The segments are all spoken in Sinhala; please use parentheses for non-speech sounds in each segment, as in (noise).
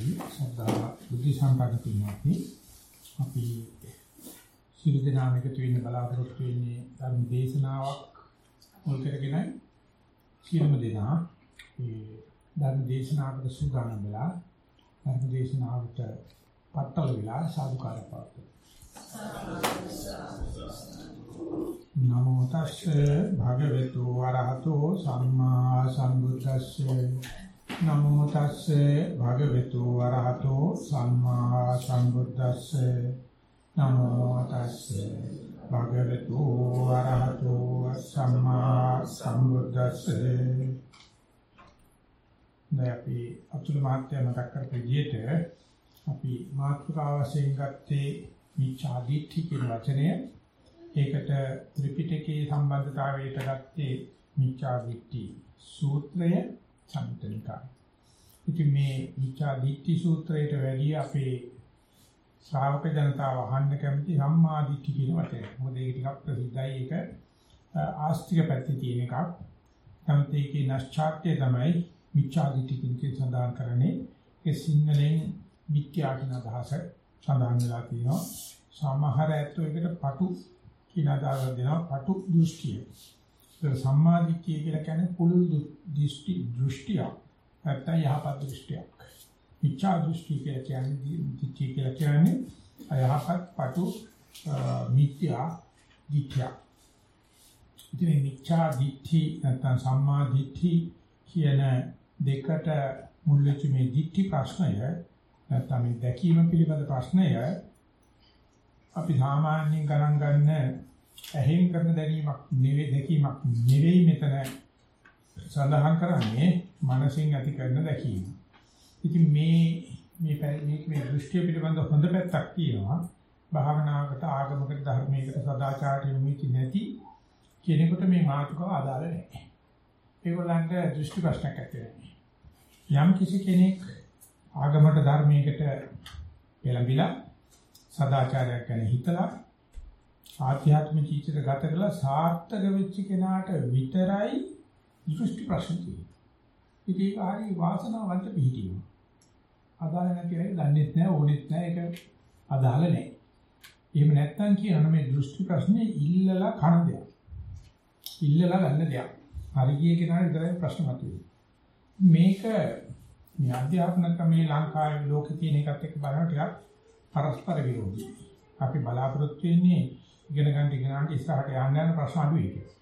අවසරයි සද්ධා බුද්ධ සම්පන්න පින්වත්නි අපි සියලු දෙනාම එකතු වෙන්න බලාපොරොත්තු වෙන්නේ ධර්ම දේශනාවක් මුල් කරගෙන සියලුම දෙනා ඒ ධර්ම දේශනාවකට සූදානම් වෙලා ධර්ම දේශනාවට පත්තල වෙලා සාදුකාරය පවතුන නමෝ තස්සේ භගවතු වරහතෝ සම්මා සම්බුද්දස්සේ. නමෝ තස්සේ භගවතු වරහතෝ සම්මා සම්බුද්දස්සේ. නමෝ තස්සේ භගවතු වරහතෝ සම්මා සම්බුද්දස්සේ. දැපි අතුල මාත්‍ය මතක් කරපු විදිහට අපි මාතෘකාව වශයෙන් ගත්තේ මිච්ඡාදිත්‍ති කියන වචනය. ඒකට ත්‍රිපිටකයේ සම්බන්ධතාවයට ගත්තේ මිච්ඡාදිත්‍ති සූත්‍රය. සම්තනිකා. ඉතින් මේ මිච්ඡා දිට්ඨි සූත්‍රයට වැඩි අපේ ශ්‍රාවක ජනතාව අහන්න කැමති සම්මා දිට්ඨි කියන වචනය. මොකද ඒක ටිකක් ප්‍රසිද්ධයි ඒක ආස්තික පැත්තේ තියෙන එකක්. නමුත් ඒකේ නැස්චාර්ත්‍ය තමයි මිච්ඡා දිට්ඨි කියන සඳහන් කරන්නේ. ඒ සිංහලෙන් මිත්‍යා කියන අදහස සඳහන් වෙලා තියෙනවා. සමහර ඇත්තෝ ඒකට පටු කියන අදහස දෙනවා. පටු දෘෂ්ටිය. සම්මාදිට්ඨිය කියලා කියන්නේ පුළුල් දෘෂ්ටි දෘෂ්ටිය නැත්නම් යහපත් දෘෂ්ටියක්. මිච්ඡා දෘෂ්ටි කියලා කියන්නේ දිට්ඨිය කියලා කියන්නේ යහපත් පටු මිත්‍යා දිට්ඨිය. ඉතින් මිච්ඡා දිට්ඨි නැත්නම් සම්මා දිට්ඨි කියන දෙකට මුල් වෙච්ච මේ දිට්ඨි ප්‍රශ්නය නැත්නම් මේ දැකීම පිළිබඳ ප්‍රශ්නය අපි සාමාන්‍යයෙන් ගණන් ගන්න ඇහෙන් කරන දැනීමක් නෙවෙයි දැකීමක් නෙවෙයි මෙතන සඳහන් කරන්නේ මනසින් ඇති කරන දැකීම. ඉතින් මේ මේ මේ මේ දෘෂ්ටිය පිළිබඳ හොඳ පැත්තක් තියෙනවා. භාවනාවකට ආගමකට ධර්මයකට සදාචාරයට යොමුති නැති කෙනෙකුට මේ මාතෘකාව අදාළ නැහැ. ඒගොල්ලන්ට දෘෂ්ටි ප්‍රශ්නයක් ඇති යම් කිසි කෙනෙක් ආගමකට ධර්මයකට පෙළඹිලා සදාචාරයක් ගැන හිතලා ආධ්‍යාත්මික ජීවිතය ගත කරලා සාර්ථක වෙච්ච කෙනාට විතරයි දෘෂ්ටි ප්‍රශ්න තියෙන්නේ. ඉතින් ඒක හරි වාසනාවන්ත පිහිටීම. අදාළ නැති අය දන්නේත් නැහැ ඕනෙත් නැහැ ඒක අදාළ නැහැ. එහෙම නැත්නම් කියන මේ දෘෂ්ටි ප්‍රශ්නේ ඉල්ලලා කන දෙයක්. ඉල්ලලා ගන්න දෙයක්. හරි ගියේ කෙනාට විතරයි ප්‍රශ්න මතුවේ. මේක මේ අධ්‍යාපන ක්‍රමේ ලංකාවේ ලෝකේ තියෙන එකත් එක්ක බලන ටිකක් පරස්පර විරෝධී. අපි බලාපොරොත්තු වෙන්නේ ඉගෙන ගන්න ඉගෙන ගන්න ඉස්සරහට යන්න යන ප්‍රශ්න අඩුයි කියලා.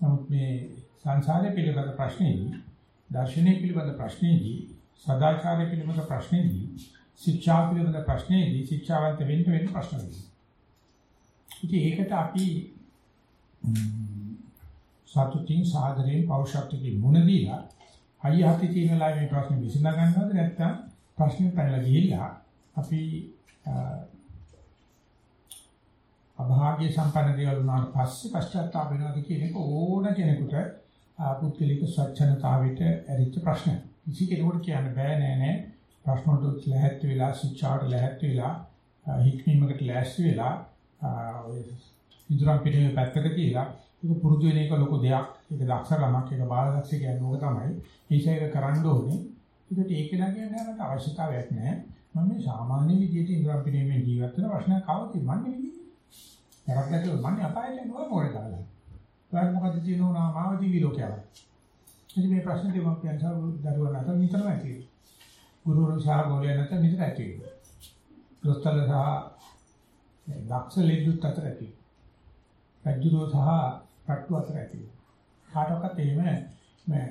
නමුත් මේ සංසාරය පිළිබඳ ප්‍රශ්නේදී, දර්ශනය පිළිබඳ ප්‍රශ්නේදී, සදාචාරය පිළිබඳ ප්‍රශ්නේදී, ශික්ෂා පිළිබඳ ප්‍රශ්නේදී ශික්ෂාවන්ත වෙන්න වෙන ප්‍රශ්න වෙනවා. ඉතින් ඒකට අපි සතුටින් සාදරයෙන් පෞෂත්වයෙන් මුණ දීලා හයිය හති තියෙන වෙලාවේ මේ ප්‍රශ්නේ විසඳ ගන්නවද නැත්නම් ප්‍රශ්නේ පැනලා ගිහිල්ලා අපි අභාග්‍ය සම්පන්න දේවල් වුණාට පස්සේ පශ්චාත්තාප වෙනවද කියන එක ඕන කෙනෙකුට පුද්ගලික ස්වච්ඡනතාවයට ඇරිච්ච ප්‍රශ්නයක්. කිසි කෙනෙකුට කියන්න බෑ නෑ නෑ ප්‍රශ්න වලට ලැහැත් වෙලා ශික්ෂාවට ලැහැත් වෙලා හික්මීමකට ලෑස්ති වෙලා ඔය ඉදරම් පිටේ පැත්තක තියලා ඒක පුරුදු වෙන එක ලොකු දෙයක්. ඒක දක්ෂකමක් ඒක බාලදක්ෂ කියන්නේ ඕක තමයි. ඒසයක කරන්න ඕනේ. ඒකට ඒක නගියන්න යනට අවශ්‍යතාවයක් නෑ. මම මේ සාමාන්‍ය විදිහට ඉදරම් පිටේ ජීවත් වෙන ප්‍රශ්නයක් ආවොත් මන්නේ විදිහ තරක් නැතුව මන්නේ අපායට යනවා මොකද දාලා. ඔයාලා මොකද කියනවා මාව දිවි ලෝකයක්. ඉතින් මේ ප්‍රශ්නේ දෙමාපියන් සහ දරුවන් අතර නිතරම ඇති වෙනවා. ගුරුවරු සහ ගෝලයන් අතර නිතර ඇති වෙනවා. දොස්තර සහ දක්ෂ ලෙඩුත් අතර ඇති වෙනවා. රජුරෝ සහ රට්ටු අතර ඇති වෙනවා. කාටවත් එහෙම මේ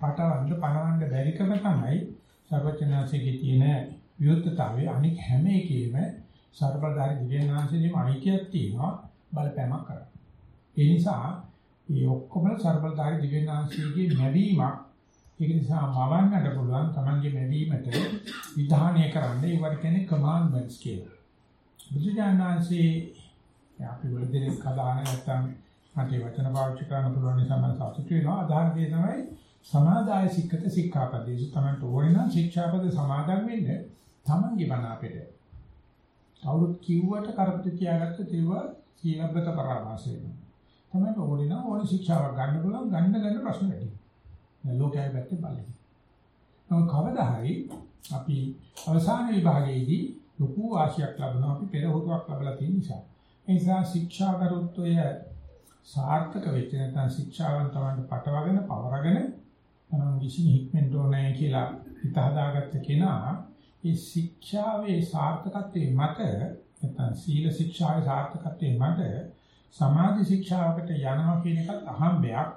පාටවන්න පනවන්න බැරිකම තමයි සර්වචනාසිකේ තියෙන විරුද්ධතාවය අනික හැම එකේම සර්බදාරි දිව්‍යඥාන්සේදීම අයිතියක් තියෙනවා බලපෑමක් කරන්න. ඒ නිසා මේ ඔක්කොම සර්බදාරි දිව්‍යඥාන්සේගේ ලැබීමක් ඒක නිසා මවන්නට පුළුවන් Tamange ලැබීමට විධානය කරන්න ඒවට කියන්නේ කමාන්ඩ්මන්ට්ස් කියලා. බුදුජානනාංශේ අපි වලදී කතාන නැත්තම් මට වචන පාවිච්චි කරන්න පුළුවන් නිසා මම සතුටු වෙනවා. අදාහරණය තමයි සමාදාය සික්කත සික්ඛාපදේශ තමයි ඕනේ නම් ශික්ෂාපද සමාදන් වෙන්න Tamange බණ අපිට කවුරුත් කිව්වට කරපිට තියාගත්ත දේව සීලබ්බත පරාමාසය වෙනවා. තමයි ඕනේ නම් ඕනේ ශික්ෂාවක් ගන්න පුළුවන් ගන්න ගන්න ප්‍රශ්න වැඩි. දැන් ලෝකයේ පැත්තේ බලන්න. නමුත් කවදා හරි අපි අවසාන විභාගයේදී ලොකු ආශයක් ලැබුණා අපි පෙරහුරුවක් ලැබලා තියෙන නිසා. ඒ නිසා ශික්ෂාගරුත්වය සාර්ථක වෙච්ච නැත්නම් ශික්ෂාවන් තමයි පටවගෙන පවරගෙන තමන් විසින් හික්මෙන්න ඕනේ කියලා හිත හදාගත්ත කෙනා ඒ ශික්ෂාවේ සාර්ථකත්වයේ මත නැත්නම් සීල ශික්ෂාවේ සාර්ථකත්වයේ මත සමාධි ශික්ෂාවකට යනවා කියන එකත් අහම්බයක්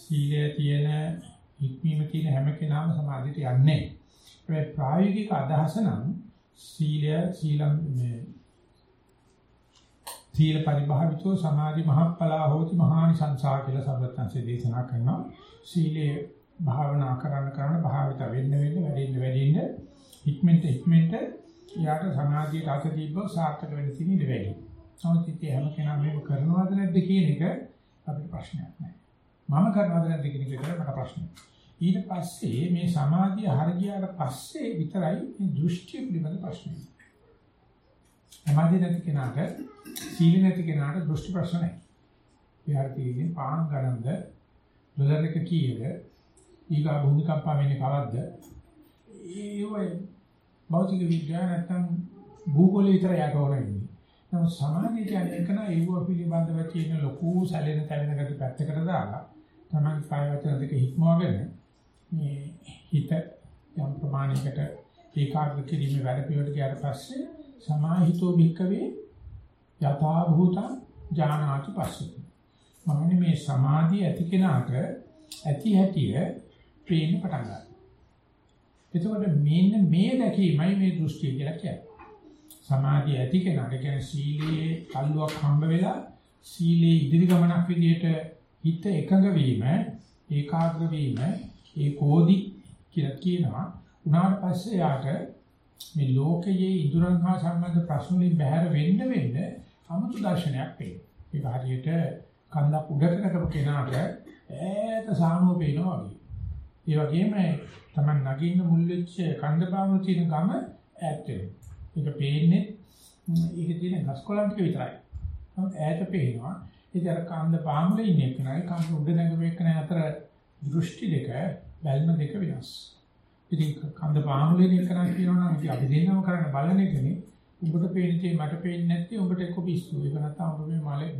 සීලයේ තියෙන හික්මීම තියෙන හැම කෙනාම සමාධියට යන්නේ. ඒ ප්‍රායෝගික අදහස නම් සීලය සීලම් මේ සීල පරිභාවිතෝ සමාධි මහප්පලා හෝති මහානි සංසා කියලා සර්වත්‍ංශේ දේශනා කරනවා. සීලේ භාවනා කරන්න කරන්න භාවිත වෙන්න වෙන්න වැඩිෙන්න වැඩිෙන්න හික්මෙන්ට හික්මෙන්ට යාට සමාධියට අත දීප්ප සාර්ථක වෙන්න තියෙන ඉඩ වැඩි. සමථිතේ හැම කෙනාම මේක කරනවද නැද්ද කියන එක අපිට ප්‍රශ්නයක් නෑ. මම කරනවද නැද්ද කියන එක මට ප්‍රශ්නයක්. ඊට පස්සේ මේ සමාධිය හරියට පස්සේ විතරයි මේ දෘෂ්ටි පිළිබඳ ප්‍රශ්නේ. සමාධිය නැති කෙනාට සීල නැති කෙනාට දෘෂ්ටි ප්‍රශ්න නැහැ. විහාර තියෙන්නේ පාන් ගණන්ද ඩොලර් එක කීයද ඊගා භූමිකම්පා වෙන්නේ කවද්ද? ඒ ඔය භෞතික විද්‍යාව නැත්තම් භූගෝලය විතර යට ඕනෙන්නේ නමුත් සමාධිය කියන්නේ එක නා ඒව පිළිබඳව තියෙන ලොකු සැලෙන තැවෙන ගති පැත්තකට දාලා තමයි කාය වචන දෙක හික්මවගෙන මේ හිත යම් ප්‍රමාණයකට ඒකාග්‍ර කිරීමේ වැඩ පිළිවෙලට ගියාට පස්සේ සමාහිතෝ භික්කවේ යථා භූතං ඥානාති පස්සති මම මේ සමාධිය ඇති කෙනාට ඇති හැටිය පේන්න පටන් ගන්නවා. එතකොට මෙන්න මේ දැකීමයි මේ දෘෂ්ටිය කියලා කියන්නේ. සමාධිය ඇති කෙනාට කියන්නේ සීලයේ කල්ලුවක් හම්බ වෙලා සීලේ ඉදිරි ගමනක් විදිහට හිත එකඟ වීම, ඒකාග්‍ර වීම, ඒකෝදි කියලා කියනවා. උනාට පස්සේ යාට මේ ලෝකයේ ඉදුරන් හා සම්බන්ධ ප්‍රශ්න වලින් බැහැර වෙන්න වෙන්න 아무තු දර්ශනයක් පේනවා. ඒක හරියට කන්දක් උඩට කරපු කෙනාට ඈත සානුව පේනවා වගේ. ඒ වගේම Taman නගින්න මුල් වෙච්ච කන්දපාමුල තියෙන ගම ඈත් වෙනවා. ඒක පේන්නේ ඒකේ තියෙන ගස් කොළන් ටික විතරයි. නමුත් ඈත පේනවා. ඒක අර කන්ද පාමුලේ ඉන්න එක නයි කන්ද උඩ නැගපු එක නයි අතර දෘෂ්ටි දෙක බැල්ම දෙක වෙනස්. ඉතින් කන්ද පාමුලේ එක නම් කියනවා නම් ඉතින් අපි දෙන්නම කරන්න බලන එකනේ. උඹට පේන්නේ මට පේන්නේ නැති උඹට එක්ක පිස්සු. ඒක නැත්නම් උඹ මේ මලේ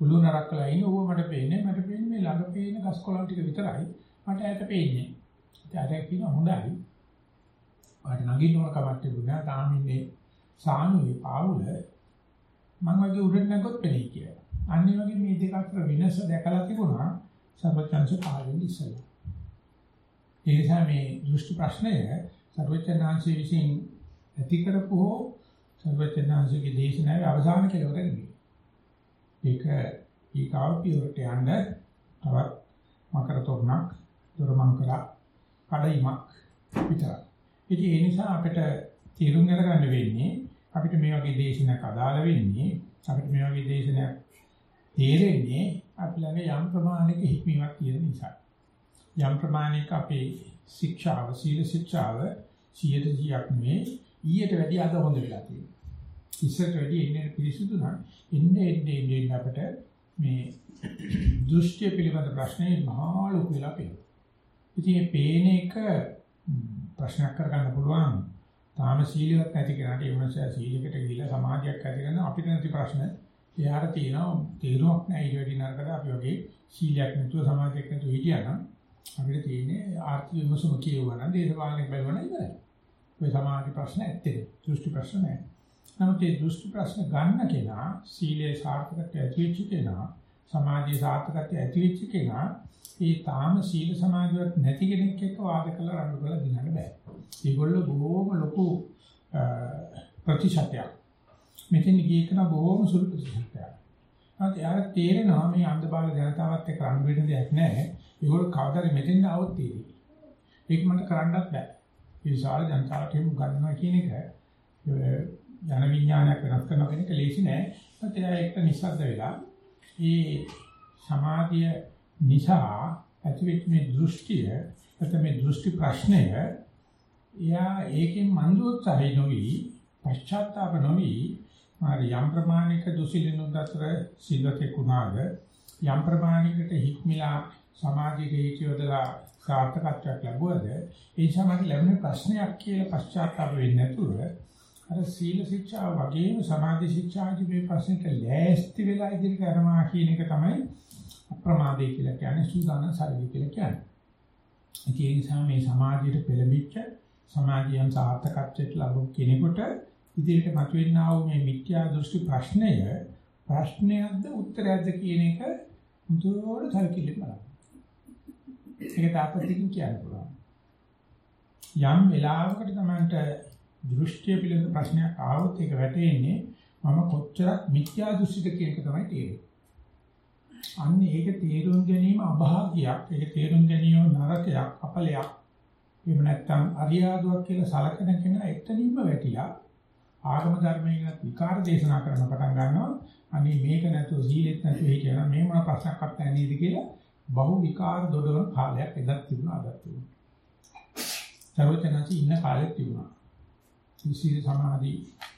උළු නරක් කළා ඉන්නේ ඕව මට පේන්නේ මට පේන්නේ මේ ළඟ පේන ගස් කොළන් ටික විතරයි මට ඈත පේන්නේ. ඉතින් අර කියන හොඳයි. වාට නගින්න ඕන කමක් තිබුණා තාම ඉන්නේ සානුවේ පාවුල. මම වගේ උඩට නැගොත් පෙනේ කියලා. අනිත් වගේ මේ දෙක අතර වෙනස දැකලා තිබුණා සර්වචන්ස පාවෙන් ඉස්සලා ඒ නිසා මේ දෘෂ්ටි ප්‍රශ්නය සර්වචනාංශයේ විසින් ඇති කරපු හෝ සර්වචනාංශයේ දේශනාවේ අවසාන කෙලවර නෙමෙයි. ඒක ඊකාව පියවරට යන්න තවත් මකර තොරණක් දොරමංකලා කඩයිමක් විතරයි. ඉතින් ඒ නිසා අපිට තීරුම් අරගන්න වෙන්නේ අපිට මේ වගේ දේශනයක් අදාළ වෙන්නේ අපිට මේ වගේ දේශනයක් තේරෙන්නේ අපි ළඟ යම් ප්‍රමාණයක හික්මීමක් තියෙන නිසා. යම් ප්‍රමාණයක අපේ ශික්ෂාව සීල ශික්ෂාව 100ක් නෙමෙයි ඊට වැඩි අද හොඳ වෙලා තියෙනවා. ඉස්සරට වැඩි එන්නේ පිරිසුදු නම් එන්නේ එන්නේ එන්නේ අපිට මේ දෘෂ්ටි පිළිබඳ ප්‍රශ්නේ මහා ලොකු වෙලා පේනවා. ඉතින් මේ පේන එක ප්‍රශ්නයක් කරගන්න පුළුවන්. තාම සීලියක් නැති කෙනාට ඒ වෙනස සීලයකට ගිහිල්ලා සමාධියක් ඇති කරන අපිට නැති ප්‍රශ්න එයාට තියෙනවා තේරුමක් නැහැ ඊට වැඩි නරකට අපි වගේ සීලයක් නැතුව සමාධියක් නැතුව හිටියනම් අපිට තියෙන්නේ ආර්ථික විමසුම කියවනවා නම් දේශපාලනික බැලුවා නම් ඉවරයි. ඔය සමාධි ප්‍රශ්න ඇත්තේ දෘෂ්ටි ප්‍රශ්න නැහැ. නමුත් මේ දෘෂ්ටි ප්‍රශ්න ගන්න කෙනා සීලේ සාර්ථකත්වය ඇති වෙච්ච කෙනා සමාධියේ සාර්ථකත්වය ඇති වෙච්ච කෙනා ඒ තාම සීල සමාධියක් නැති කෙනෙක් එක්ක වාද කරලා රණ්ඩු කරලා දිනන්න බෑ. ඒගොල්ලෝ බොහොම ලොකු ප්‍රතිශතයක්. මෙතන ගියේ කෙනා බොහොම සුළු ප්‍රතිශතයක්. නැත්නම් යාර තේරෙනවා මේ අන්ධබාල ජනතාවත් එක්ක රණ්ඩු වෙන්න දෙයක් නැහැ. ඒගොල්ලෝ කවදාද මෙතෙන් ආවොත් තේරෙයි. ඒක මට කරන්නත් බෑ. ඒ විශාල ජනතාවට ගන්නවා කියන එක ජන විඥානයක් වෙනස් කරන කෙනෙක් ලේසි නෑ. ඒත් එයා එක්ක නිස්සද්ද වෙලා මේ සමාධිය නිසා ඇතිවෙච්ච මේ දෘෂ්ටිය නැත්නම් මේ දෘෂ්ටි ප්‍රශ්නය එයා ඒකෙන් මන්දෝත්සහයි නොවි පශ්චාත්තාප නොවි මාරි යම් ප්‍රමාණික දුසිලිනුත් අතර සිල්වතේ කුණාද යම් ප්‍රමාණයකට හික්මිලා සමාධියේ හේතියදලා සාර්ථකත්වයක් ලැබුවද ඒ නිසා මට ලැබෙන ප්‍රශ්නයක් කියලා පශ්චාත්තාප වෙන්නේ නැතුව අර සීල ශික්ෂා වගේම සමාධි ශික්ෂාදී මේ ප්‍රශ්නෙට ලෑස්ති වෙලා ඉදිරියට යනවා කියන එක තමයි අප්‍රමාදේ කියලා කියන්නේ සූදානම් ශරීරය කියලා කියන්නේ. ඒ නිසා මේ සමාධියට පෙළඹිච්ච සමාධියන් සාර්ථකත්වයට ලබු කෙනෙකුට ඉදිරියට මතුවෙනා වූ මේ මිත්‍යා දෘෂ්ටි ප්‍රශ්නය ප්‍රශ්නයක්ද උත්තරයක්ද කියන එක මුදුවට සල්කිලි බලන්න. ඒක තාපතිකින් කියන්න පුළුවන්. යම් වෙලාවකට තමන්ට දෘෂ්ටිය පිළිබඳ ප්‍රශ්නයක් ආවොත් ඒක වැටෙන්නේ මම කොච්චරක් මිත්‍යා දෘෂ්ටිද කියන එක තමයි තේරෙන්නේ. අන්න ඒක තේරුම් ගැනීම අභාග්‍යයක්. ඒක තේරුම් ගැනීම නරකයක්, අපලයක්. එහෙම නැත්නම් අරියාදුවක් කියලා සලකන කෙනා එතනින්ම වැටිලා ආගම ධර්මයකට විකාර දේශනා කරන පටන් ගන්නවා. අනේ මේක නැතුව සීලෙත් නැතුව හිටියනම් මේ මොන ප්‍රශ්නක්වත් නැහැ නේද කියලා බහු විකාර දොඩවන කාලයක් එදත් තිබුණා අදත් තිබුණා. සර්වඥාචි ඉන්න කාලෙත් තිබුණා. සීල සමාධි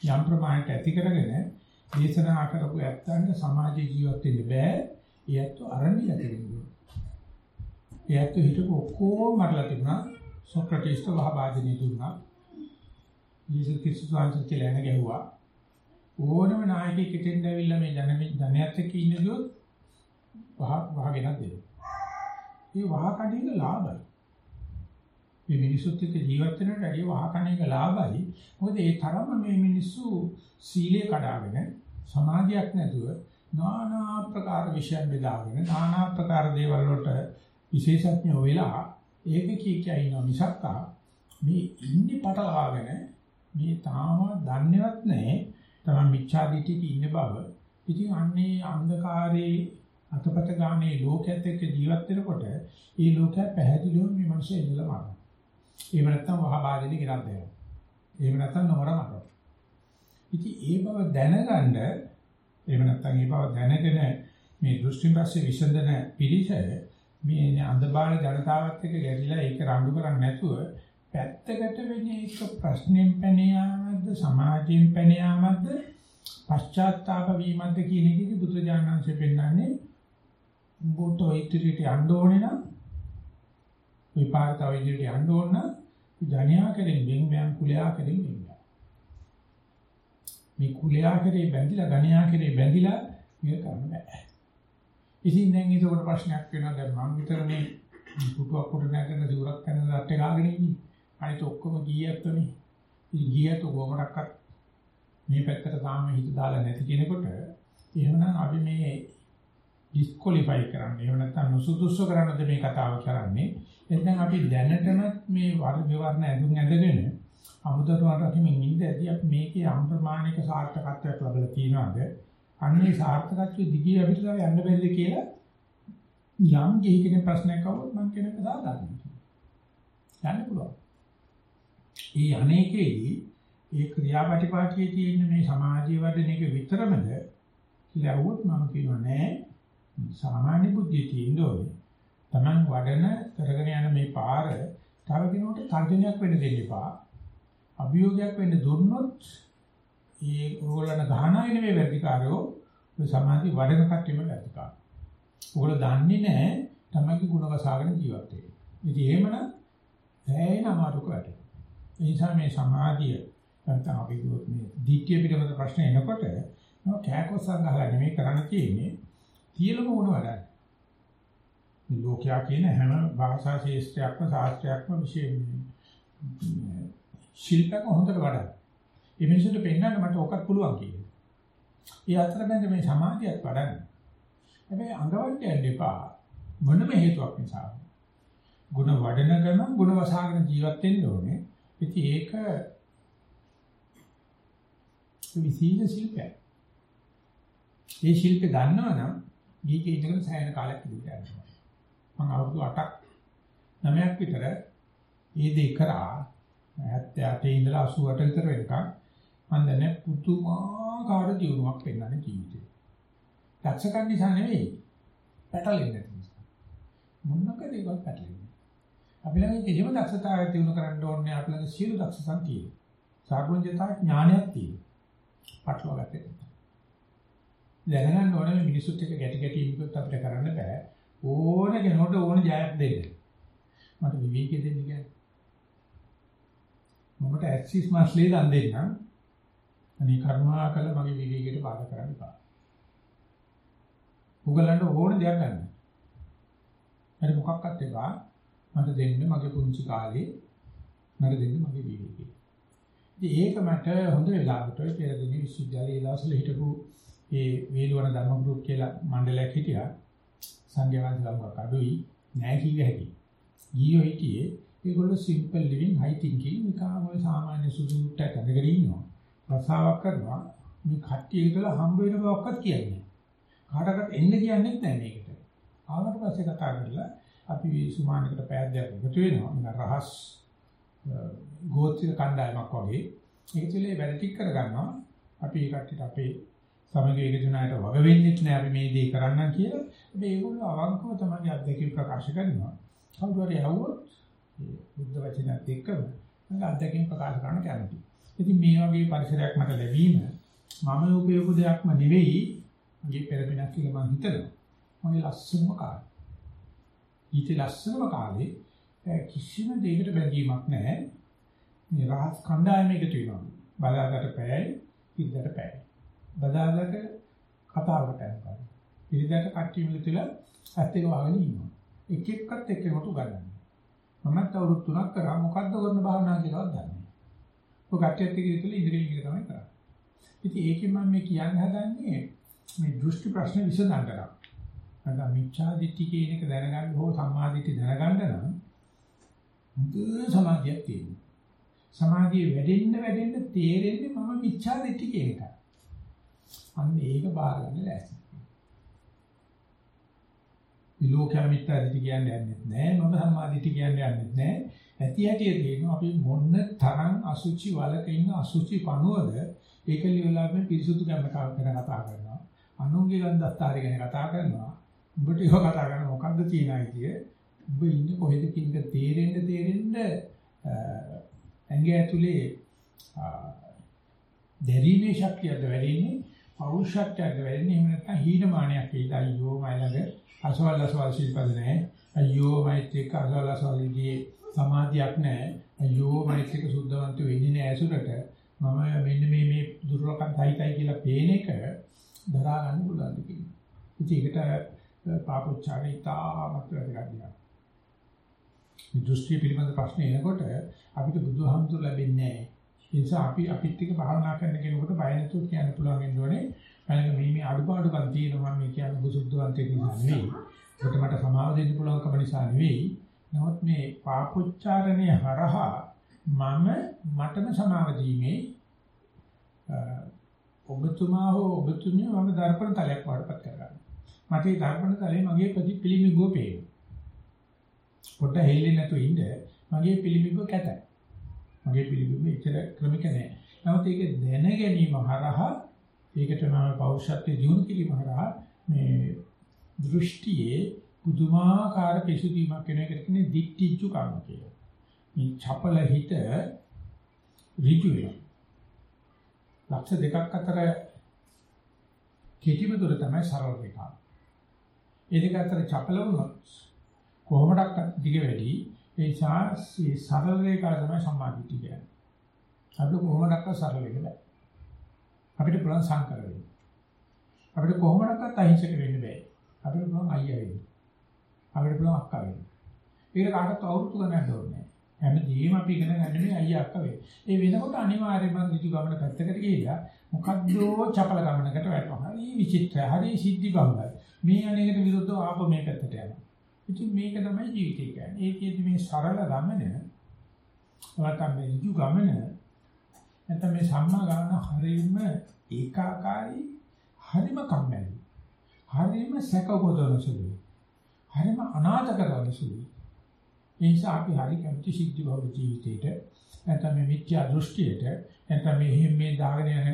යම් ප්‍රමාණයට ඇති කරගෙන දේශනා කරපු ඇත්තන්ට සමාජ ජීවත් වෙන්න බෑ. ඒත් අරණිය ඇතිවෙන්නේ. ඒත් හිටපු ඔක්කොම මරලා තිබුණා. සොක්‍රටිස්ට වහබාදිනේ දුන්නා. ජේසුස් ක්‍රිස්තුස් වහන්සේ කියලා එන ගැහුවා. ඕනම නායකයෙක් හිටින්න ඇවිල්ලා මේ ජන ජනයත් එක්ක ඉන්න ගියොත් වහ වහගෙන දෙනවා. මේ වහ කඩේක ලාභයි. මේ මිනිසුත් එක්ක ජීවත් වෙනට වැඩිය වහ කණේක ලාභයි. මොකද ඒ තරම මේ මිනිස්සු සීලය කඩාගෙන සමාධියක් නැතුව নানা ආකාර විෂයන් බෙදාගෙන নানা ආකාර දේවල් වලට විශේෂඥ වෙලා ඒක කී කිය ඉන්න මිසක් මේ ඉන්නේ පටලවාගෙන මේ තාම දන්නේවත් නැහැ තමයි මිච්ඡාදිටික ඉන්න බව. ඉතින් අන්නේ අන්ධකාරයේ අතපත ගානේ ලෝකයේත් එක්ක ජීවත් වෙනකොට ඒ ලෝකය පැහැදිලිවම මේ මිනිස්සු ඉඳලා මානවා. එහෙම නැත්නම් වහ බාදෙලි ගෙනත් දෙනවා. එහෙම නැත්නම් නොවර මරනවා. ඉතින් ඒ බව දැනගන්න එහෙම නැත්නම් ඒ බව දැනගෙන මේ දෘෂ්ටි පස්සේ විසඳන පිළිස මේ අන්ධබාල ජනතාවත් එක්ක ගැටිලා ඒක රණ්ඩු කරන්නේ නැතුව පැත්තකට වෙන්නේ එක ප්‍රශ්නෙම් පැන යාමක්ද සමාජයෙන් පැන යාමක්ද පශ්චාත්තාප වීමක්ද කියන එකදී බුදුජානනාංශය පෙන්නන්නේ බොතෝ ඉදිරියට යන්න ඕනේ නම් විපාකතාව ඉදිරියට යන්න ඕන නම් ජනයා කෙරෙන් වෙන් වෙන් කුලයා කෙරෙන් වෙන් මේ කුලයා කෙරේ බැඳිලා ගණයා කෙරේ බැඳිලා මේක කරන්න බෑ. ඉතින් දැන් ඒක ප්‍රශ්නයක් වෙනවා දැන් මම විතර මේ පුටුවක් උඩ නැගගෙන දිවුරක් කරන දත් එක ගාගෙන ඉන්නේ. අනිත ඔක්කොම ගියත්තුනේ. ඉතින් ගියත් කොහොමඩක්වත් මේ පැත්තට තාම හිත දාලා නැති කෙනෙකුට එහෙමනම් අපි මේ ඩිස්කොලිෆයි කරන්නේ. එහෙම නැත්නම් නුසුදුසු කරන්නද මේ කතාව කරන්නේ. එතෙන් අපි දැනටමත් මේ විවරණ ඇඳුම් ඇඳගෙන අමුදරුවට අකිමින් ඉඳදී අපි මේකේ අම්ප්‍රමාණික සාර්ථකත්වයක් ලැබලා තියෙනවද? අන්නේ සාර්ථකත්වයේ දිගේ අපිට යන්න බැරිද කියලා යම් ගිහි කෙනෙක් ප්‍රශ්නයක් අහුවොත් මම කෙනෙක් දාගන්නවා. යන්න පුළුවන්. ඒ අනේකේදී ඒ ක්‍රියාපටිපාටියේ තියෙන මේ සමාජීය වදන එක විතරමද කියලා අහුවොත් මම කියනවා නෑ සාමාන්‍ය බුද්ධිය තියෙන්න ඕනේ. Taman වඩන කරගෙන යන මේ පාර තව කෙනෙකුට තර්ජනයක් වෙන්න දෙන්න එපා. අභියෝගයක් වෙන්න දුන්නොත් ඒ ඕගොල්ලන් ගහනා ඉන්නේ මේ වැඩිකාරයෝ මේ සමාධි වඩන කට්ටියම වැඩිකාර. ඕගොල්ලෝ දන්නේ නැහැ තමන්ගේ ගුණ වසාගෙන ජීවත් වෙන්න. ඉතින් එහෙමනම් ඇයින අමාරුක වැටෙනවා. ඒ නිසා මේ සමාධිය නැත්නම් අපි කිව්වොත් මේ ධිට්ඨිය පිළිබඳ ප්‍රශ්න එනකොට මම කෑකොස්සන් ගහලා නෙමෙයි කරන්න තියෙන්නේ තියලම වුණ වැඩක්. මේ ලෝකයා කියන හැම භාෂා ශාස්ත්‍රයක්ම ශාස්ත්‍රයක්ම විශේෂ ශිල්පක හොඳට වඩා. මේ මිනිසුන්ට පෙන්නන්න මට ඕකත් පුළුවන් කියලා. ඒ අතරමැද මේ සමාධියත් වඩන්න. හැබැයි අඟවන්න යන්න එපා. මොනම හේතුවක් නිසා. ಗುಣ වඩන ගමන් ಗುಣ වසහාගෙන ජීවත් වෙන්න ඕනේ. ඉතින් ඒක විසීන ශිල්පයක්. ඒ ශිල්පේ දන්නවනම් ගීකේ ඉඳගෙන සෑහෙන කාලයක් ඉඳලා යනවා. මම අවුරුදු 8ක් 9ක් විතර ඒ දේ කරා 78 ඉඳලා 88 විතර වෙනකන් මම දැන් පුදුමාකාර දියුණුවක් පෙන්වන්නේ ජීවිතේ. දක්ෂකම් නිසා නෙවෙයි පැටලෙන්නේ නිසා. මොනක දේවල් පැටලෙන්නේ. අපි ළඟ කිසිම දක්ෂතාවයක් දිනු කරන්න ඕනේ අපි ළඟ සියලු දක්ෂකම් තියෙනවා. සාර්වජනිකතා ඥානයක් තියෙනවා. පටලවාගත්තේ. දැනගන්න ඕනේ මිනිසුත් එක්ක ගැටි ගැටි ඉන්නකොත් අපිට කරන්න බෑ. ඕන කෙනෙකුට ඕන ජයක් දෙන්න. මට විවේකී දෙන්න කියන්නේ. මොකට ඇක්සිස් මාස්ලේ දන් දෙන්නම්. අනේ කරුණාකර මගේ විවේකයට බාධා කරන්න එපා. උගලන්ට ඕන දෙයක් ගන්න. හරි මොකක්වත් එපා. මට දෙන්න මගේ පුංචි කාලේ මට දෙන්න මගේ විවේකේ. ඉතින් ඒක මට හොඳ වෙලාවට ඔය පෙරදින විශ්වවිද්‍යාලයේ දවස්වල හිටපු ඒ වේලවන ධර්ම ගෲප් කියලා මණ්ඩලයක් හිටියා. සංඝයා වහන්සේලා මොකක් අඩුයි නෑ කිව්ව හැකි. ගියෝ හිටියේ ඒගොල්ලෝ සිම්පල් ලිවිං හයි තින්කින් නිකන් ඔය සාමාන්‍ය සුසුට්ට කරගෙන ඉන්නවා. රසාවක් කරනවා. මේ කට්ටිය කියලා හම්බ වෙන බවක්වත් කියන්නේ. කාටවත් එන්න කියන්නේ නැහැ මේකට. ආවට පස්සේ කතා කරලා අපි සුමානකට පෑද්දයක් එකතු වෙනවා. මම රහස් ගෝත්‍රික කණ්ඩායමක් වගේ. ඒක තුළේ වැඩ ටික කරගන්නවා. අපි ඒ කට්ටියට අපේ සමග එකතුනාට වග වෙන්නේ නැහැ අපි මේ දේ කරන්න කියලා. හැබැයි ඒගොල්ලෝ අවංකව තමයි අත්දැකීම් ප්‍රකාශ කරනවා. කවුරු හරි ඇහුවොත් බුද්ධ වචනයත් එක්කම මම අත්දැකීම් ප්‍රකාශ කරන්න කැමතියි. ඉතින් මේ වගේ පරිසරයක් මට ලැබීම මම උපයෝග දෙයක්ම නෙවෙයි මගේ පෙරපිනක් කියලා මම හිතනවා. මගේ ලස්සනම කාලේ. ඊට ලස්සනම කාලේ කිසිම දෙයකට බැඳීමක් නැහැ. මේ රහස් කණ්ඩායම එකතු වෙනවා. බදාගට පැයයි, ඉද්දට පැයයි. බදාගට කතාවකට යනවා. ඉරිදට කට්ටිය මිලතිලා ඇත්ත එක වහගෙන ඉන්නවා. එක එක්කත් එක්කෙනෙකුට උගන්වනවා. මමත් අවුරුදු 3ක් කරා මොකද්ද කරන භාවනා කියලාවත් දන්නේ නැහැ. ඔය කට්ටියත් එක්ක ඉතින් ඉඳගෙන ඉන්න තමයි කරන්නේ. ඉතින් ඒකෙන් මම මේ කියන්න හදන්නේ මේ දෘෂ්ටි ප්‍රශ්න විසඳන්න කරා. නැත්නම් මිච්ඡා දිට්ඨි කියන එක දැනගන්න හෝ සම්මා දිට්ඨි දැනගන්න නම් මුද සමාධියක් තියෙනවා. සමාධිය වැඩෙන්න වැඩෙන්න තේරෙන්නේ මම මිච්ඡා දිට්ඨි කියන එක. අන්න ඒක බාර ගන්න ලෑස්ති. විලෝකයා මිත්‍යා දිටි කියන්නේ නැහැ මම සම්මාදිටි කියන්නේ නැහැ ඇති හැටිය තියෙනවා අපි මොන්න තරම් අසුචි වලක ඉන්න අසුචි පණුවද ඒක ලියලාම පිරිසුදු ගැන කතා කරනවා. අනුන්ගේ ගන්ධස්තරය ගැන කතා කරනවා. උඹට ඒක කතා කරන මොකද්ද තියෙනයි කිය උඹ ඉන්නේ කොහෙද කියන තේරෙන්න තේරෙන්න ඇඟ ඇතුලේ දැරීමේ ශක්තියද වැඩින්නේ? පෞරුෂත්වයද වැඩින්නේ එහෙම නැත්නම් හීනමානයක් ඒද අයියෝ මයිලඟ අසවල් අසවල් ශිල්පද නැහැ. අයියෝ මෛත්‍රික අසවල් අසවල්ගේ සමාධියක් නැහැ. අයියෝ මෛත්‍රික සුද්ධවන්ත වෙන්නේ නැහැ ඇසුරට. මම මෙන්න මේ මේ දුර්වලකම් තයිතයි කියලා පේන එක දරා ගන්න පුළුවන් දෙයක්. ඉතින් ඒකට පාපොච්චාරේ තාමත් වැදගත් දෙයක්. මේ දෘෂ්ටි පිළිබඳ ප්‍රශ්න එනකොට අපිට බුදුහාමුදුර ලැබෙන්නේ නැහැ. ඒ නිසා අපි අපිත් එක්ක භාවනා කරන කෙනෙකුට බය නැතුව කියන්න පුළුවන් වෙන්නේ මම මේ මේ අඩුපාඩුකම් තියෙනවා මම කියන්නේ බුසුද්ධවන්තයෙක් නිසා නෙවෙයි. ඒකට මට සමාව දෙන්න පුළුවන්කම නිසා නෙවෙයි. නමුත් මේ පාපොච්චාරණය හරහා මම මටම සමාව දීමේ ඔබතුමා හෝ ඔබතුමිය මම දර්පණ තලයක් වඩපත් කරගන්නවා. මට ඒ දර්පණ තලේ මගේ ප්‍රතිපිලිමිගෝ පේනවා. පොඩ හෙල්ලෙන්නේ නැතුව ඉන්න මගේ පිළිමිගෝ කැතයි. මගේ පිළිමිගෝ එච්චර ක්‍රමික නෑ. නමුත් ඒක දැන ගැනීම හරහා ඒකට මම පෞරුෂත්වයේ දියුණු කිරීම හරහා මේ දෘෂ්ටියේ පුදුමාකාර පිසුදීමක් වෙන එකට කියන්නේ දික්ටිච්චු කර්ම කියලා. මේ චපල හිත ඍජු වෙනවා. ලක්ෂ දෙකක් අතර කෙටිම දුර තමයි සරල රේඛාව. ඒ දෙක අතර චපල වුණොත් කොහොමඩක් දිග වැඩි ඒ නිසා සරල රේඛාව තමයි සම්මාදිට්ඨිය කියන්නේ. අපිට කොහොමඩක් සරල වෙන්න බෑ. අපිට පුළුවන් සංකර වෙන්න. අපිට කොහොමඩක්වත් අහිංසක වෙන්න බෑ. අපිට පුළුවන් අයියා වෙන්න. අපිට පුළුවන් අක්කා වෙන්න. ඒක කාටවත් අවුරුදු ගණන් ඕනේ හැමදේම අපි ඉගෙන ගන්න මේ අයියා අක්කා වෙයි. ඒ වෙනකොට අනිවාර්යයෙන්ම ඍජු ගමන පැත්තකට ගිහිලා මොකද්දෝ චපල ගමනකට වැටෙනවා. හරි විචිත්‍රයි. හරි සිද්ධි බහුලයි. මේ අනේකට විරුද්ධව ආප මේ පැත්තට යනවා. ඉතින් මේක තමයි ජීවිතය කියන්නේ. ඒකේදී මේ සරල ගමන නැත්නම් මේ ඍජු ගමන නැත්නම් මේ සම්මා ගාන හරීම ඒකාකාරී හරිම කම්මැලි. හරිම සැකපොදන සුළුයි. හරිම අනාථ කරන සුළුයි. ඒ නිසා අපි හරි කැමති සිද්ධි බහුල ජීවිතේට නැත්නම් මේ මිත්‍යා දෘෂ්ටියට නැත්නම් මේ මේ දාගෙන යන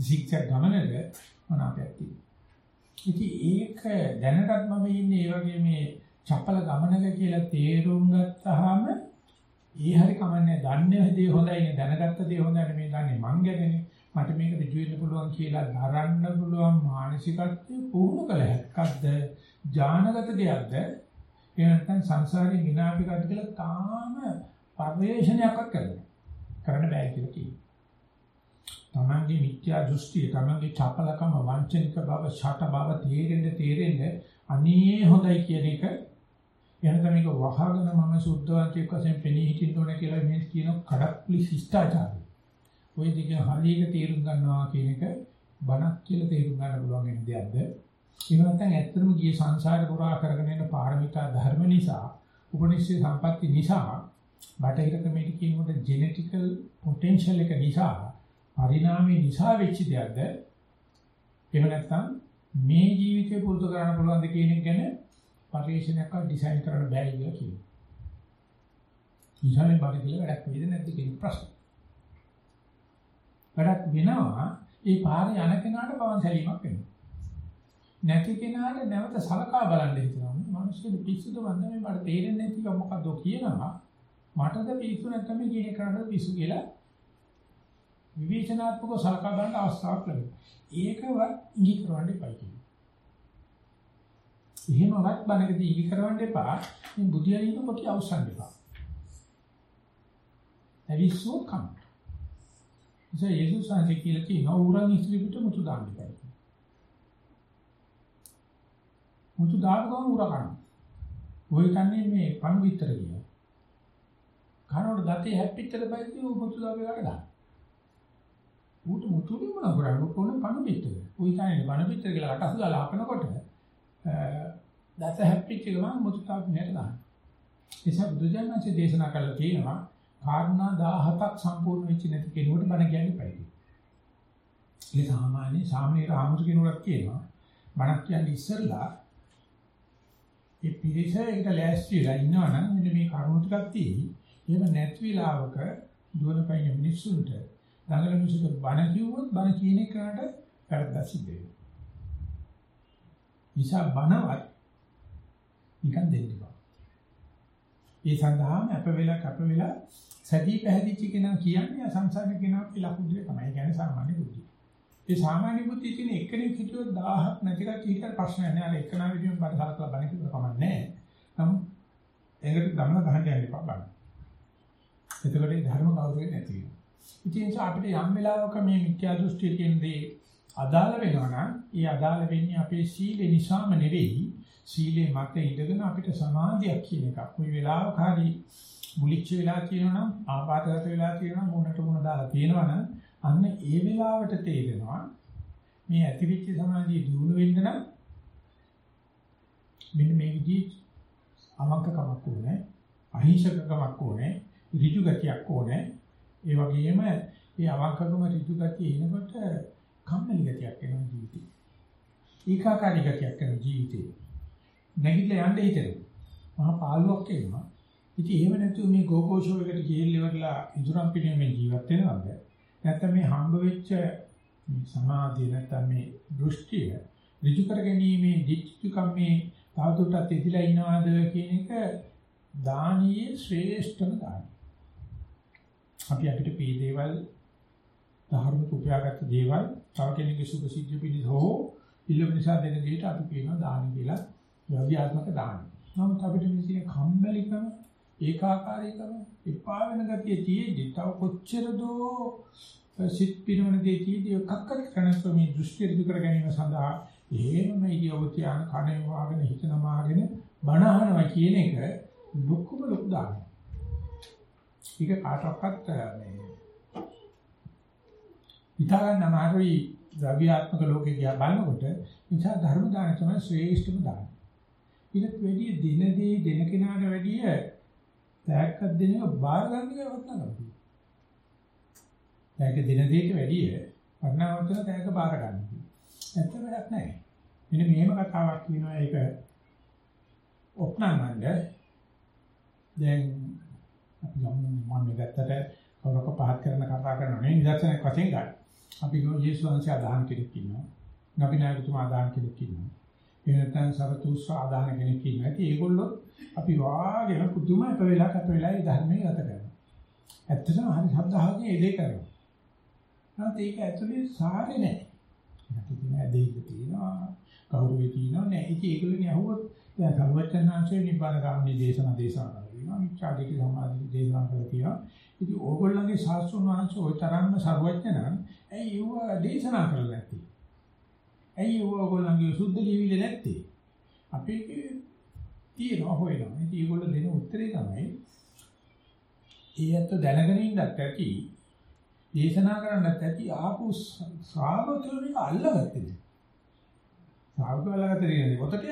සික්සර් ගමනට මොනවාක්ද ඉතින් ඒක දැනටත් මම ඉන්නේ ඒ වගේ මේ චපල ගමනක කියලා තේරුම් ගත්තාම ඒ හරි කමන්නේ දන්නේ දේ හොඳයිනේ දැනගත්ත දේ හොඳයි මේ දන්නේ. මං ගැනනේ මට මේක ඍජු වෙන්න පුළුවන් කියලා දරන්න පුළුවන් මානසිකත්වය පුහුණු කළ හැක්කක්ද? ඥානගත දෙයක්ද? එහෙම නැත්නම් සංසාරේ විනාපිකක්ද කියලා තාම පරිශ්‍රණයක්වත් කරන්නේ කරන්න බෑ කියලා කියනවා. තමන්ගේ මිත්‍යා දෘෂ්ටිය, තමන්ගේ චපලකම, වංචනික බව, ෂට බව තේරෙන්න තේරෙන්න අනේ හොඳයි කියන එක එහෙනම් මේක වහගෙන මම සුද්ධවන්තයෙක් වශයෙන් පෙනී හිටින්න ඕන කියලා මේ කියන කඩප්පුලි ශිෂ්ටාචාරය. ওই දෙක හරියට තේරුම් ගන්නවා කියන එක බණක් කියලා තේරුම් ගන්න පුළුවන් වෙන දෙයක්ද? එහෙම නැත්නම් ඇත්තටම ගිය සංසාර පුරා කරගෙන යන පාරමිතා ධර්ම නිසා, උපනිෂේ සම්පatti නිසා, බටහිර කමිටි කියනකොට ජෙනටිකල් පොටෙන්ෂල් එක නිසා, පරිණාමය නිසා වෙච්ච දෙයක්ද? එහෙම නැත්නම් මේ ජීවිතය පුරුදු කරන්න පුළුවන් ද කියන එක ගැන පරිශීලනයක් ඩිසයින් කරන්න බෑ කියලා කියනවා. ඉතින් බඩ කියලා වැඩක් වේද නැද්ද කියන ප්‍රශ්න. වැඩක් වෙනවා ඒ පාරේ යන කෙනාට පවන් සැලීමක් වෙනවා. නැති කෙනාට නැවත සලකා බලන්න හිතනවා. මිනිස්සු පිස්සුද වන්ද මේ මට තේරෙන්නේ නැති එක මොකද්ද කියනවා. මටද පිස්සු නැත්නම් මේ කියන කරාට පිස්සු කියලා විවේචනාත්මකව සලකා බලන්න අවස්ථාවක් ලැබෙනවා. ඒකවත් ඉඟි කරවන්න එපා කියනවා. එහෙමවත් බණකදී ඉඟි කරවන්න එපා. මේ බුදියලින් කොටි අවසන් එපා. ඇවිස්සෝ කම්. ඉතින් යේසුස් වහන්සේ කියලා තියෙනවා උරන් ඉස්ත්‍රි පිට මුතු දාන්න බෑ. මුතු දාපු ගමන් උර කනවා. ඔය කන්නේ මේ පණු විතර කියන. කනකොට දතේ හැප්පිච්චල බයිදී මුතු දාපේ ගාට දාන්න. ඌට මුතු දෙන්න මොන කරන්නේ කොන පණු විතර. ඔය කන්නේ පණු විතර කියලා අටස් දාලා අපනකොට දත හැප්පිච්ච ගමන් මුතු දාපේ නේද දාන්න. ඒසත් බුදුජානකසේ දේශනා කළා තියෙනවා කාරණා 17ක් සම්පූර්ණ වෙච්ච නැති කෙනෙකුට බණ කියන්න බැහැ. ඒ සාමාන්‍ය සාමාන්‍ය රාමුතු කෙනෙකුට කියනවා බණක් කියන්නේ ඉස්සෙල්ලා ඒ පිරිසේකට ලෑස්තිලා ඉන්නවනම් මෙන්න මේ කරුණු ටිකක් තියෙයි. එහෙම නැති වෙලාවක දුවන පයින් මිනිස්සුන්ට දඟල මිනිස්සුන්ට බණ කිව්වොත් බණ කියන එකට වැරද්දක් සිද්ධ වෙනවා. නිසා බණවත් නිකන් දෙන්න බෑ. ඒ සඳහාම අප වෙලා කප වෙලා සැදී පැහැදිච්ච කෙනා කියන්නේ සංසාරික කෙනාගේ ලකුණු තමයි. කියන්නේ සාමාන්‍ය බුද්ධිය. ඒ සාමාන්‍ය බුද්ධිය තියෙන එක්කෙනෙක් හිටියොත් 1000ක් නැති කච්චි හිටියට ප්‍රශ්නයක් නෑ. අර එක්කනා විදිහම බරසලකලා බණ කිව්ව කමක් නෑ. නමුත් ඒකට ගමන ගහන්න යන්න එපා බලන්න. එතකොට ධර්ම කෞරුවේ නැති වෙනවා. ඉතින් අපිට යම් වෙලාවක මේ මිත්‍යා දෘෂ්ටිය කියන දේ අදාළ වෙනවා නම් ඒ අදාළ වෙන්නේ අපේ සීල නිසාම නෙවෙයි සීලේ මත ඉඳගෙන අපිට සමාධියක් කියන එකක්. කොයි වෙලාවක හරි මුලිච්ච වෙලා තියෙනවනම් ආපාතගත වෙලා තියෙනවනම් මොනට මොන දාලා තියෙනවනම් අන්න ඒ වෙලාවට තේරෙනවා මේ ඇතිවිච්ච සමාධිය දිනු වෙන්න නම් මෙන්න මේ විදිහට අවංකකමක් ඕනේ අහිංසකකමක් ඕනේ ඍජු ගතියක් ඕනේ ඒ වගේම මේ අවංකකම ඍජු ගතිය එනකොට කම්මැලි ගතියක් එනවා ජීවිතේ ඒකාකාරී ගතියක් එනවා ජීවිතේ නැගිටලා යන්න හිතෙනවා මහා පාළුවක් එනවා ඉතින් එහෙම නැතුව මේ ගෝකෝෂෝ එකට ගිහිල්ල ඉවරලා ඉදුරම් පිළිමෙන් ජීවත් වෙනවද? නැත්නම් මේ හම්බ වෙච්ච මේ සමාධිය නැත්නම් මේ දෘෂ්ටිය ඍජු කර ගැනීමේ දිට්ඨිකම් මේ තාතුටත් ඉදිලා ඉනවද කියන එක දානීය ශ්‍රේෂ්ඨම දානයි. අපි අපිට පී දේවල් ධර්මික උපයාගත් දේවල් තව කෙනෙකුගේ සුභ සිද්ධ පිණිස හෝ ඉල්ලුම නිසා දෙන දෙයට අපි කියනවා දාන කියලා ව්‍යව්‍යාත්මක දාන. නමුත් අපිට මේ තියෙන කම්මැලිකම ඒකාකාරීකම එපා වෙන ගතිය තියෙද්දි තව කොච්චර දෝ සිත් පිරවන දේ තියෙද්දි එකක්කර කරනකොට මේ දෘෂ්ටි ඍජු කර ගැනීම සඳහා එහෙමම ඉදියවති යන කණේ වාගෙන හිත නමාගෙන බණහනවා කියන එක ලොකුම ලොකු දානයක්. ඒක කාටවත් මේ හිතාගන්න අමාරුයි ද්‍රව්‍යාත්මක ලෝකේ දිහා බලනකොට නිසා ධර්ම දාන තමයි ශ්‍රේෂ්ඨම දාන. ඊට වැඩි දිනදී දෙන කෙනාට වැඩිය තෑග්ගක් දෙන එක බාර ගන්න එක වටිනාකම. තෑග්ග දෙන දෙයට වැඩිය වටිනාකම තමයි තෑග්ග බාර ගන්න. ඇත්ත වැඩක් නැහැ. මෙන්න මෙහෙම කතාවක් කියනවා ඒක ඔප්නන්නන්ද දැන් අපි මම මේ ගැත්තට කවරක පහත් කරන කතා කරනවා නේ නිදර්ශනයක් වශයෙන් ගන්න. අපි යේසුස් වහන්සේ ආදාන කෙනෙක් ඉන්නවා. නබිනායකතුමා ආදාන කෙනෙක් ඉන්නවා. එහෙම නැත්නම් සරතුස්ස ආදාන කෙනෙක් ඉන්නවා. ඉතින් ඒගොල්ලෝ අපි වාගෙන පුදුම අප වෙලා අප වෙලා ඒ ධර්මයේ ගත කරනවා. ඇත්තටම හරි ශබ්දහාගේ එදේ කරනවා. නැත්නම් ඒක ඇතුලේ සාරේ නැහැ. ඒකට තියෙන ඇදෙයිද තියෙනවා, කවුරුවේ තියෙනවා නෑ. ඉතින් ඒගොල්ලෝනේ අහුවොත් දැන් සර්වචන්නාංශයේ නිබ්බාන ගාමිනී දේශනා දේශනා කරනවා. මිච්ඡාදික සමාධි දේශනා කරලා තියෙනවා. ඉතින් ඕගොල්ලන්ගේ ශාස්ත්‍රඥ වහන්සේ ওই තරම්ම සර්වඥ නම් ඇයි ඒව දේශනා කරලා නැත්තේ? ඇයි ඒව ඕගොල්ලන්ගේ සුද්ධ ජීවිලේ නැත්තේ? අපි තියෙනවා හොයනවා. ඉතින් ඒගොල්ලෝ දෙන උත්තරේ තමයි ඊයත් දැනගෙන ඉන්නත් ඇති දේශනා කරන්නත් ඇති ආපු ශ්‍රාවකයෝ මේක අල්ලගත්තේ. ශ්‍රාවකයෝ අල්ලගත්තේ නේද? පොතට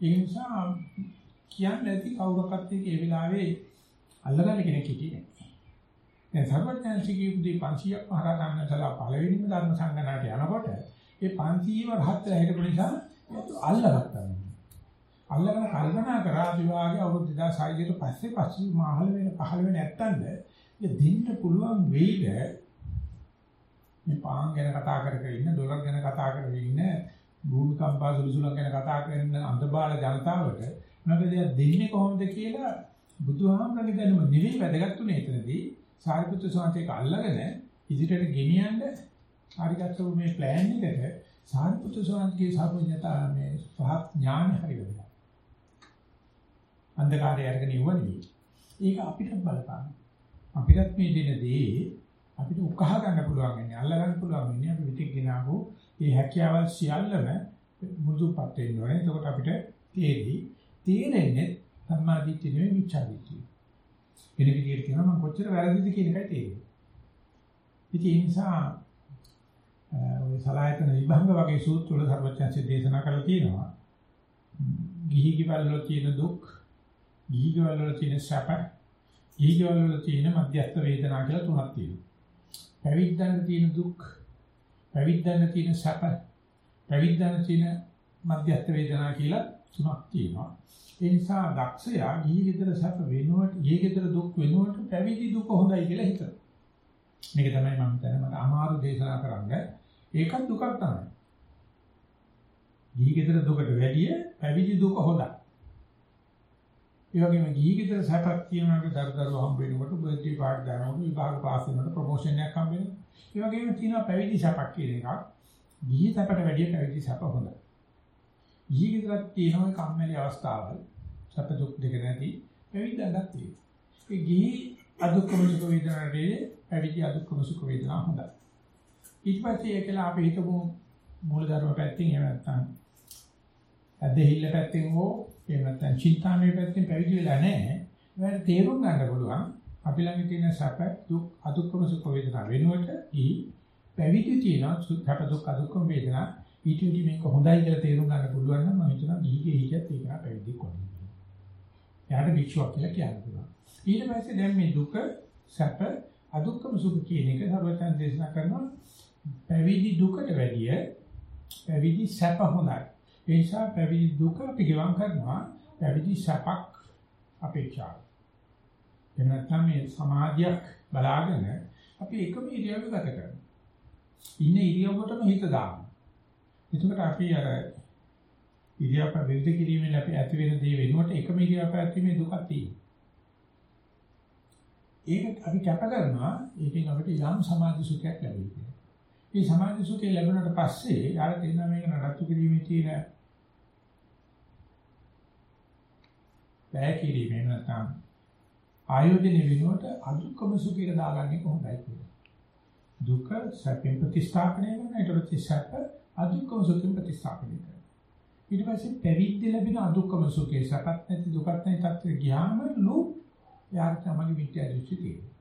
ඒ නිසා කියන්නේ නැති කවුරක්වත් ඒ වෙලාවේ අල්ලගන්න කෙනෙක් හිටියේ නැහැ. දැන් සර්වඥාන්සිකී උදී 500ක් මහරහතන් වහන්සේලා පළවෙනිම ධර්ම සංගණනාට යනකොට ඒ 500ම රහත් වෙලා හිටපු නිසා අල්ලගත්තා. අල්ලගෙන කල්පනා කරා විවාහයේ අවුරුදු 2600 කට පස්සේ පස්සේ මහල වෙන පහල වෙන නැත්තඳ ඒ දෙන්න පුළුවන් වෙයිද මේ පාන් ගැන කතා කර කර ඉන්න ඩොලර් ගැන කතා කර ඉන්න භූමිකම්පා සුළුසුලන් ගැන කතා කරන අන්තබාල ජනතාවට මොකද දෙන්නේ කොහොමද කියලා බුදුහාමරගේ දැනුම නෙවෙයි වැදගත්ුනේ එතනදී. සාරිපුත්‍ර සාන්තේක අල්ලගෙන ඉදිරියට ගෙනියන්න හරිගත්තු මේ ප්ලෑන් එකට සාරිපුත්‍ර සාන්තගේ සර්වඥතා මේ පහ ඥාන හරියවෙලා අන්ධකාරය අරගෙන ඉවන්නේ ඒක අපිට බලපාන අපිටත් මේ දෙනදී අපිට උකහා ගන්න පුළුවන් වෙන්නේ අල්ල ගන්න පුළුවන් වෙන්නේ. අපි විතික් ගෙනාවෝ මේ හැකියාවල් සියල්ලම මුදුපත් වෙන්න ඕනේ. එතකොට අපිට තේරෙයි තේරෙන්නේ සම්මාදිට්ඨිය නෙවෙයි මිච්ඡාදිට්ඨිය. වෙන විදිහට කියනවා මම කොච්චර වැරදිද කියන එකයි තේරෙන්නේ. ඉතින් ඒ නිසා ඔය සලායතන විභංග වගේ සූත්‍ර වල සර්වඥාන්සේ දේශනා කරලා තියෙනවා. ගිහි කිවල් වල තියෙන දුක්, ගිහි කිවල් වල තියෙන සැප, ගිහි කිවල් වල තියෙන මධ්‍යස්ථ වේදනා කියලා තුනක් තියෙනවා. පැවිද්දන්ට තියෙන දුක්, පැවිද්දන්ට තියෙන සැප, පැවිද්දන්ට තියෙන මධ්‍යස්ථ වේදනා කියලා තුනක් තියෙනවා. ඒ නිසා දක්ෂයා ගිහි ගෙදර සැප වෙනුවට ගිහි ගෙදර දුක් වෙනුවට පැවිදි දුක හොඳයි කියලා හිතනවා. මේක තමයි මම හිතන්නේ මට අමාරු දේශනා කරන්න. ඒකත් දුකක් තමයි. ගිහි ගෙදර දුකට වැඩිය පැවිදි දුක හොඳයි. ඒ වගේම ගිහි ගෙදර සැපක් තියෙනවාගේ දරදරුව හම්බ වෙනකොට බර්ත්ඩේ පාර්ටි දානකොට විභාග පාස් වෙනකොට ප්‍රොමෝෂන් එකක් හම්බ වෙනවා. ඒ වගේම තියෙනවා පැවිදි සැපක් කියන එකක්. ගිහි සැපට වැඩිය පැවිදි සැප හොඳයි. ඊගෙදරත් තියෙන ඔය කම්මැලි අවස්ථාවල් සැප දුක් දෙක නැති පැවිද්දක් තියෙනවා. ඒ ගිහි අදුක්කම සුඛ වේදනාවේ පැවිදි අදුක්කම සුඛ වේදනා හොඳයි. ඊට පස්සේ ඒකලා අපි හිතමු මූලධර්ම පැත්තෙන් එහෙම නැත්නම් අධෙහිල්ල පැත්තෙන් හෝ එහෙම නැත්නම් චින්තාමය පැත්තෙන් පැවිදි වෙලා නැහැ. ඒකට තේරුම් ගන්න පුළුවන් අපි ළඟ තියෙන සැප දුක් අදුක්කම සුඛ වේදනා වෙනුවට ගිහි පැවිදි තියෙන සැප දුක් අදුක්කම වේදනා ඊට වඩා මේක හොඳයි කියලා තේරුම් ගන්න පුළුවන් නම් මම හිතනවා ගිහිගේ හිතත් ඒක පැවිදි කොහොමද. එයාට වික්ෂුවක් කියලා කියන්න පුළුවන්. ඊට පස්සේ දැන් මේ දුක සැප අදුක්කම සුඛ කියන එක සර්වචන් දේශනා කරනවා පැවිදි දුකට වැඩිය පැවිදි සැප හොඳයි. ඒ නිසා පැවිදි දුක අපි ගෙවම් කරනවා පැවිදි සැපක් අපේක්ෂාව. එහෙම නැත්නම් මේ සමාධියක් බලාගෙන අපි එකම ඉරියව්ව ගත කරනවා. ඉන්න ඉරියව්වටම හිත දානවා. එතකොට අපි අර ඉරියාප විරුද්ධ කිරීමෙන් අපි ඇති වෙන දේ වෙනුවට එකම ඉරියාප ඇතිීමේ දුකක් තියෙනවා. ඒක අපි කැප කරනවා ඒකෙන් අපිට යම් සමාධි සුඛයක් ලැබෙයි. මේ සමාධි සුඛය ලැබුණාට පස්සේ යාර තේරෙනවා මේක නඩත්තු කිරීමේ තියෙන වැය කිරීමෙන් නැත්නම් ආයෝජන වෙනුවට අදුක්කම සුඛයට දාගන්නේ කොහොමදයි කියලා. දුක සැපෙන් ප්‍රතිස්ථාපනය කරන ඊට පස්සේ සැප අදුක්කම සුඛයෙන් ප්‍රතිස්ථාපනය කරනවා. ඊට පස්සේ පැවිද්ද ලැබෙන අදුක්කම සුඛේ සපත් නැති දුකත් නැති තත්ත්වෙ ගියාම ලු යාර තමයි විද්‍යා දෘෂ්ටි තියෙන්නේ.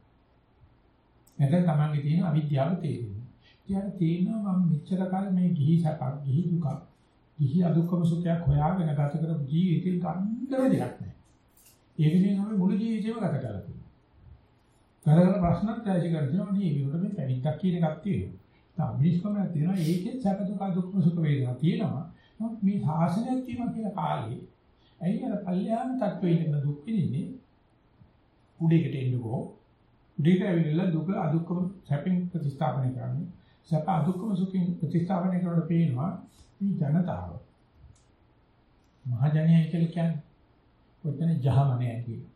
නැත්නම් තමන්ගේ තියෙන අවිද්‍යාව තේරෙන්නේ. ඊට තේරෙනවා මම මෙච්චර කාල මේ ගිහි සපක් ගිහි දුක ගිහි අදුක්කම සුඛයක් හොයාගෙන ගත කරපු ජීවිතේ ගන්න දෙයක් නැහැ. ඒ වෙනුවෙන් අපි මුළු ජීවිතේම ගත කරලා තියෙනවා. කරගෙන ප්‍රශ්නත් ඇති කරගෙන නේ ඒකට මේ පැවිද්දක් කියන එකක් තියෙනවා. අභිෂ්කමක් තියෙනවා. ඒකෙත් සැප දුක දුක්ඛ සුඛ වේදනා තියෙනවා. නමුත් මේ සාසනයක් තියෙනවා කියලා කාලේ ඇයි අර පල්යාම තත්වෙ ඉන්න දුක් විඳින්නේ? උඩේකට එන්නකෝ. උඩේට ඇවිල්ලා දුක අදුක්ඛම සැපින් ප්‍රතිස්ථාපනය කරන්නේ. සැප අදුක්ඛම සුඛින් ප්‍රතිස්ථාපනය කරනකොට පේනවා මේ ජනතාව. මහජනයයි කියලා කියන්නේ ඔතන ජහමනයයි කියන්නේ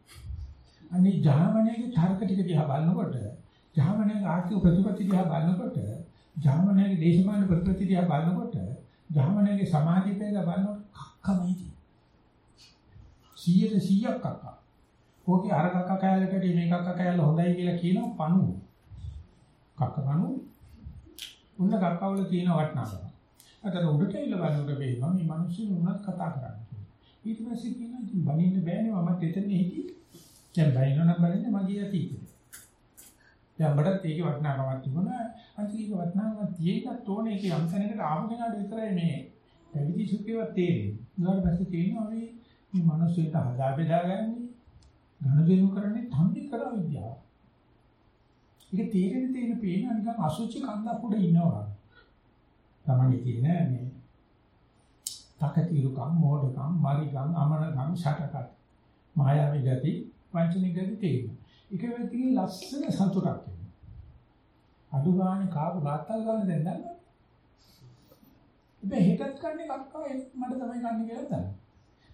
අනිත් ජහමනයේ තර්ක ටික දිහා බලනකොට ජහමනයේ ආර්ථික ප්‍රතිපත්ති දිහා බලනකොට ජාමනයේ දේශමාන ප්‍රතිපත්ති දිහා බලනකොට ජාමනයේ සමාධිය පෙළ බලනකොට කක්කමයි තියෙන්නේ. 100ට 100ක් කක්ක. ඕකේ අර කක්ක කෑල්ලට මේ කක්ක කෑල්ල හොඳයි කියලා කියනවා පණුව. කක්ක පණුව. උන්න කක්කවල තියෙන වටිනාකම. අතන උඩට ඉල බලනකොට වෙනවා මේ මිනිස්සු උනත් කතා කරන්නේ. ඊට පස්සේ කියනවා ඉතින් බනින්න බෑනේ මමත් එතන හිටියේ. දැන් බනිනවනම් බනින්න මගේ අතීතේ. දැන් අපිටත් ඒකේ වටිනාකමක් තිබුණා. අන්තිම ඒක වටිනාකමක් තියෙන්නත් ඕනේ ඒක යම් තැනකට ආපු කෙනාට විතරයි මේ පැවිදි සුඛේවත් තේරෙන්නේ. ඊට පස්සේ තියෙනවා මේ මේ මිනිස්සුන්ට හදා බෙදාගන්නේ ගනුදෙනු කරන්නේ තම්බි කර විද්‍යාව. ඒක තේරෙන තේරෙන පේන නිකන් අසුචි කන්දක් උඩ ඉන්නවා. තමන්ගේ තියෙන මේ තකතිරුකම්, මෝඩකම්, මරිකම්, අමනකම්, ෂටකම්, මායාවී ගති, වංචනික ගති තියෙනවා. ඒක වෙද්දී ලස්සන සතුටක් එනවා. අඩු ගානේ කාපු ගාත්තල් ගන්න දැන් දන්නවා. ඉතින් හිතත් කන්නේ කක්කා මට තමයි කන්නේ කියලා දන්නවා.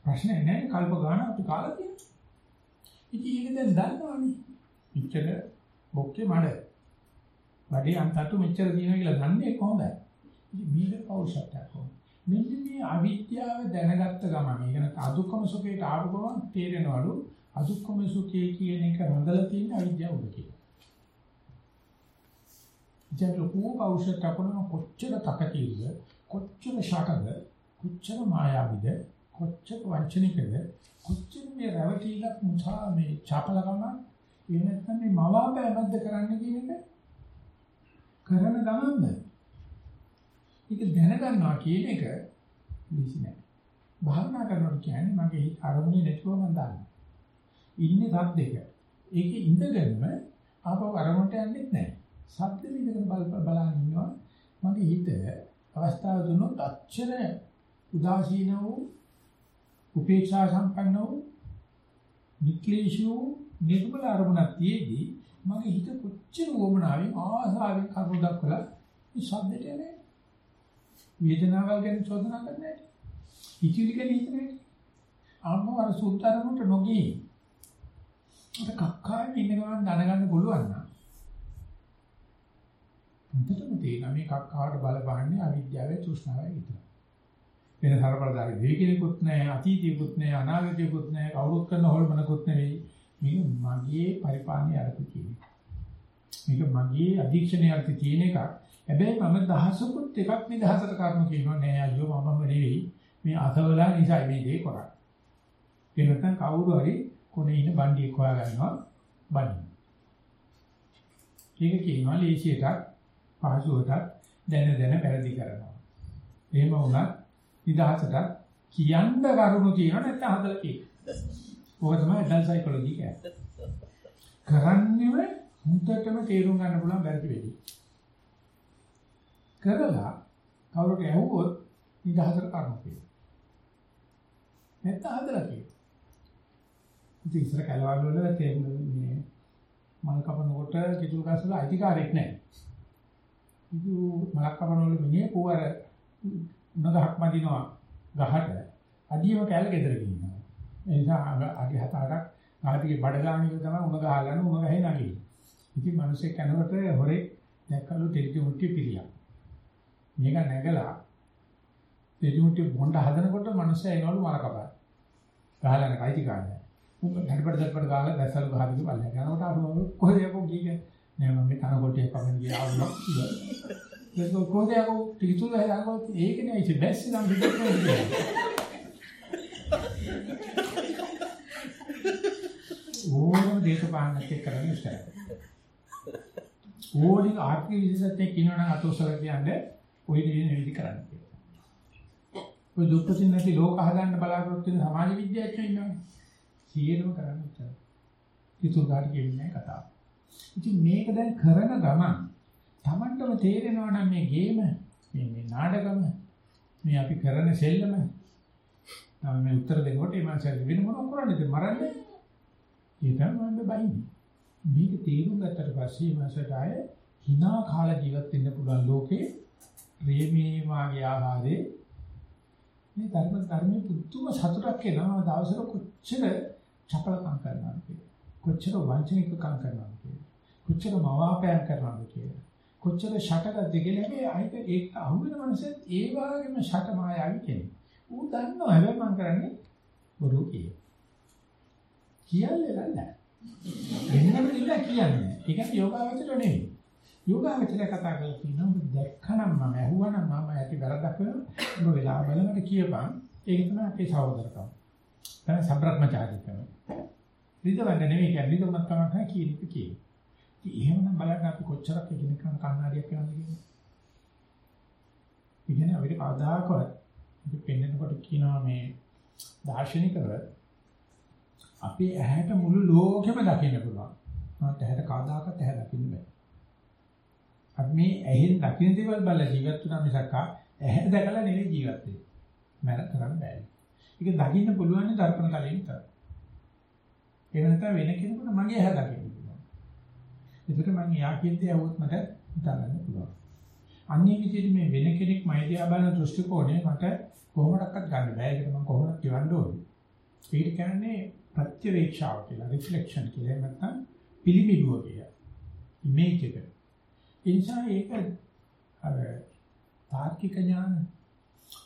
ප්‍රශ්නේ නැහැ කල්ප ගාන අපි කාලා තියෙනවා. ඉතින් ඒක දැන් දන්නවනේ. මෙච්චර බොක්කේ මඩ. වැඩි අන්තතු මෙච්චර දිනන කියලා දන්නේ කොහොමද? ඉතින් මේක පෞරුෂත්වයක් කොහොමද? මෙන්න මේ අවිද්‍යාව දැනගත්ත ගමන් ඒ කියන්නේ අදුක්කම සුඛයට ආපු ගමන් තේරෙනවලු අදුක්කම සුඛය කියන එක රඳලා තියෙන අවිද්‍යාව උඩ කියලා. ඉතින් ලොකු පෞරුෂත්වයක් කොන කොච්චර තකතියිද කොච්චර ශාකද කොච්චර මායාවිද කොච්චර වංචනිකද කොච්චර මේ රැවටිලා මුසා මේ චාපලකම ඒ නැත්නම් මේ මවාපෑමක්ද කරන්න කියන එක කරන ගමන්ද? ඒක දැනගන්නවා කියන එක ලීසි නෑ. භාවනා කරනවා කියන්නේ මගේ අරමුණේ නැතුව මම දන්නවා. ඉන්නේ සද්දෙක ඒකේ ඉඳගෙනම ආපහු අරමුණට යන්නේ නැහැ. සද්ද විඳගෙන බල බලන් ඉන්නවා. මගේ හිත අවස්ථාව දුන්නොත් අච්චර උදාසීන වූ උපේක්ෂා සම්පන්න වූ නික්ලේශී නිර්මල අරමුණක් තියේදී මගේ හිත කොච්චර වමනාවෙන් ආසාවෙන් කරුණ දක්වලා මේ ශබ්දයට යන්නේ වේදනාවල් ගැන චෝදනා කරන්නේ හිතිවිලි ගැන හිතන්නේ අම්මෝ අර සුත්තරමුට නොගී අර කක්කාවේ ඉන්න ගමන් දැනගන්න පුළුවන් නම් හොඳටම තේරෙනවා මේ කක්කාවට බලපහන්නේ අවිද්‍යාවේ තෘෂ්ණාවයි විතරයි. වෙන සරපලදාරි දෙවි කෙනෙකුත් නැහැ අතීතියකුත් නැහැ අනාගතයකුත් නැහැ කවුරුත් කරන හොල්මනකුත් නෙවෙයි. මේක මගේ පරිපාලනයේ අර්ථය කියන්නේ මේක මගේ අධීක්ෂණයේ අර්ථය තියෙන එකක්. හැබැයි මම දහසකුත් එකක් නිදහසට කරනු කියනවා නෑ අයියෝ මමම නෙවෙයි. මේ අසවලා නිසා මේ දේ කරන්නේ. ඒ නැත්නම් කවුරු හරි කොනේ ඉන්න බණ්ඩියෙක් හොයා ගන්නවා බණ්ඩි ඒක කියනවා ලේසියටත් පහසුවටත් දැන දැන පෙරදි කරනවා එහෙම වුණත් නිදහසට කියන්න කරුණු තියෙනවා නැත්නම් හදලා කියන. ඕක තමයි ඇඩල්ට් සයිකොලොජි කියන්නේ. කරන්නේම හුදටම තේරුම් ගන්න පුළුවන් බැරි වෙලී. කරලා කවුරුට ඇහුවොත් නිදහසට කරුණු කියනවා. නැත්නම් හදලා කියනවා. ඉතින් ඉස්සර කලවල් වල මේ මල් කපනකොට කිතුල් ගස් වල අයිතිකාරයක් නැහැ. ඉතින් මලක් කපන වල මිනිහ පුවර උණගහක් මදිනවා ගහට අඩියම කැල්ල ගෙදර ගිහිනවා. ඒ නිසා අඩි හත අටක් ගහටිගේ බඩ ගානික තමයි උණ ගහගෙන උණ ගහේ නැගී. ඉතින් මිනිස්සේ කනකොට හොරේ දැක්කලු තෙලිටි මුට්ටිය පිළියක්. මේක නැගලා තෙලිටි මුට්ටිය බොණ්ඩ හදනකොට මිනිස්සේ එනවලු මල කපා. ගහලා කයිති ගන්න. උන් ධර්පඩ ධර්පඩ ගාලා දැසල් ගහදික බලලා යනකොට අර කොහෙද යකෝ ගියේ නෑ මම මේ කන කොටියක් කපන්න ගියා වුණා. ඒක කොහොමද යකෝ පිටුල හදාගෝ ඒක නෑ ඉතින් බැස්ස නම් විදිහට ඕනම දේශපාලනයක් කරන්න ඉස්සරහ. ඕනික ආර්ථික විශේෂත්වයක් කියනවනම් අතෝසල කියන්නේ ඔය දේ නෙවෙයි කරන්න කියලා. ඔය දුක්ඛින් නැති ලෝක හදන්න බලාපොරොත්තු වෙන සමාජ විද්‍යාඥයෝ ඉන්නවනේ. සියලුම කරන්න ඉස්සරහ. පිටුල් කාට කියන්නේ කතාව. ඉතින් මේක දැන් කරන ගමන් Tamanටම තේරෙනවා නම් මේ ගේම මේ මේ නාටකම මේ අපි කරන සෙල්ලම තමයි මේ උත්තර දෙනකොට ඒ මාසෙ වෙන මොනව කරන්නේද මරන්නේ ඒක මම බයින්නේ මේක තේරුම් ගත්තට පස්සේ මාසට ආය hina කාලා ජීවත් වෙන්න පුළුවන් ලෝකේ ප්‍රේමී වාගේ ආහාරේ මේ ධර්ම ධර්මයේ පුදුම සතුටක් එනවා දවසට කොච්චර චපලකම් කරනවද කියලා කොච්චර වංචනිකකම් කරනවද කියලා කොච්චර මවාපෑම් කරනවද කියලා කොච්චර ෂටගත්ද කියලා මේ අයිත ඒක අහුවෙන මනසෙත් ඒ වගේම ෂට මායාවි කෙනෙක්. ඌ දන්නවා හැබැයි මම කරන්නේ බොරු කිය. කියන්නේ නැහැ. වෙනම දෙයක් කියන්නේ. ඒ කියන්නේ යෝගාවචර නෙවෙයි. යෝගාවචර කතා කරලා කියනවා ඔබ දැක්කනම් මම ඇහුවනම් මම ඇති වැරද්දක් වෙනවා. ඔබ වෙලා බලනකොට කියපන්. ඒක තමයි අපේ සහෝදරකම. තමයි සම්බ්‍රහ්මචාරීකම. රිදවන්න නෙවෙයි කියන්නේ රිදවන්නත් තමයි කියන එක කියන්නේ. ඉතින් එහෙමනම් බලන්න අපි කොච්චරක් එකිනෙකා කන්නාඩියක් කරනවද කියන්නේ. ඉතින් අපිට කවදාකවත් අපි පෙන්නකොට කියනවා මේ දාර්ශනිකව අපි ඇහැට මුළු ලෝකෙම දකින්න පුළුවන්. මට ඇහැට කවදාකවත් ඇහැ දකින්න බෑ. අපි මේ ඇහෙන් දකින්න දේවල් බලලා ජීවත් වුණා මිසක් ඇහැ දැකලා නෙවෙයි ජීවත් වෙන්නේ. මර කරන්න බෑ. ඒක දකින්න පුළුවන් දර්පණ තලයෙන් විතරයි. ඒ වෙනත වෙන කෙනෙකුට මගේ ඇහැ දකින්න පුළුවන්. ඒකට මම යා කියන්නේ આવොත් මට හිතාගන්න පුළුවන්. අන්නේ විදිහට මේ වෙන කෙනෙක් මයිදියා බලන දෘෂ්ටි කෝණය මට කොහොමඩක්වත් ගන්න බෑ. ඒකට මම කොහොමද කියවන්න ඕනේ. ඒක කියන්නේ ප්‍රත්‍යවේක්ෂාව කියලා, රිෆ්ලෙක්ෂන් කියලා නැත්නම් පිළිමිබුව කියලා. ඉමේජ් එක. ඒ නිසා ඒක අර තාර්කික ඥාන,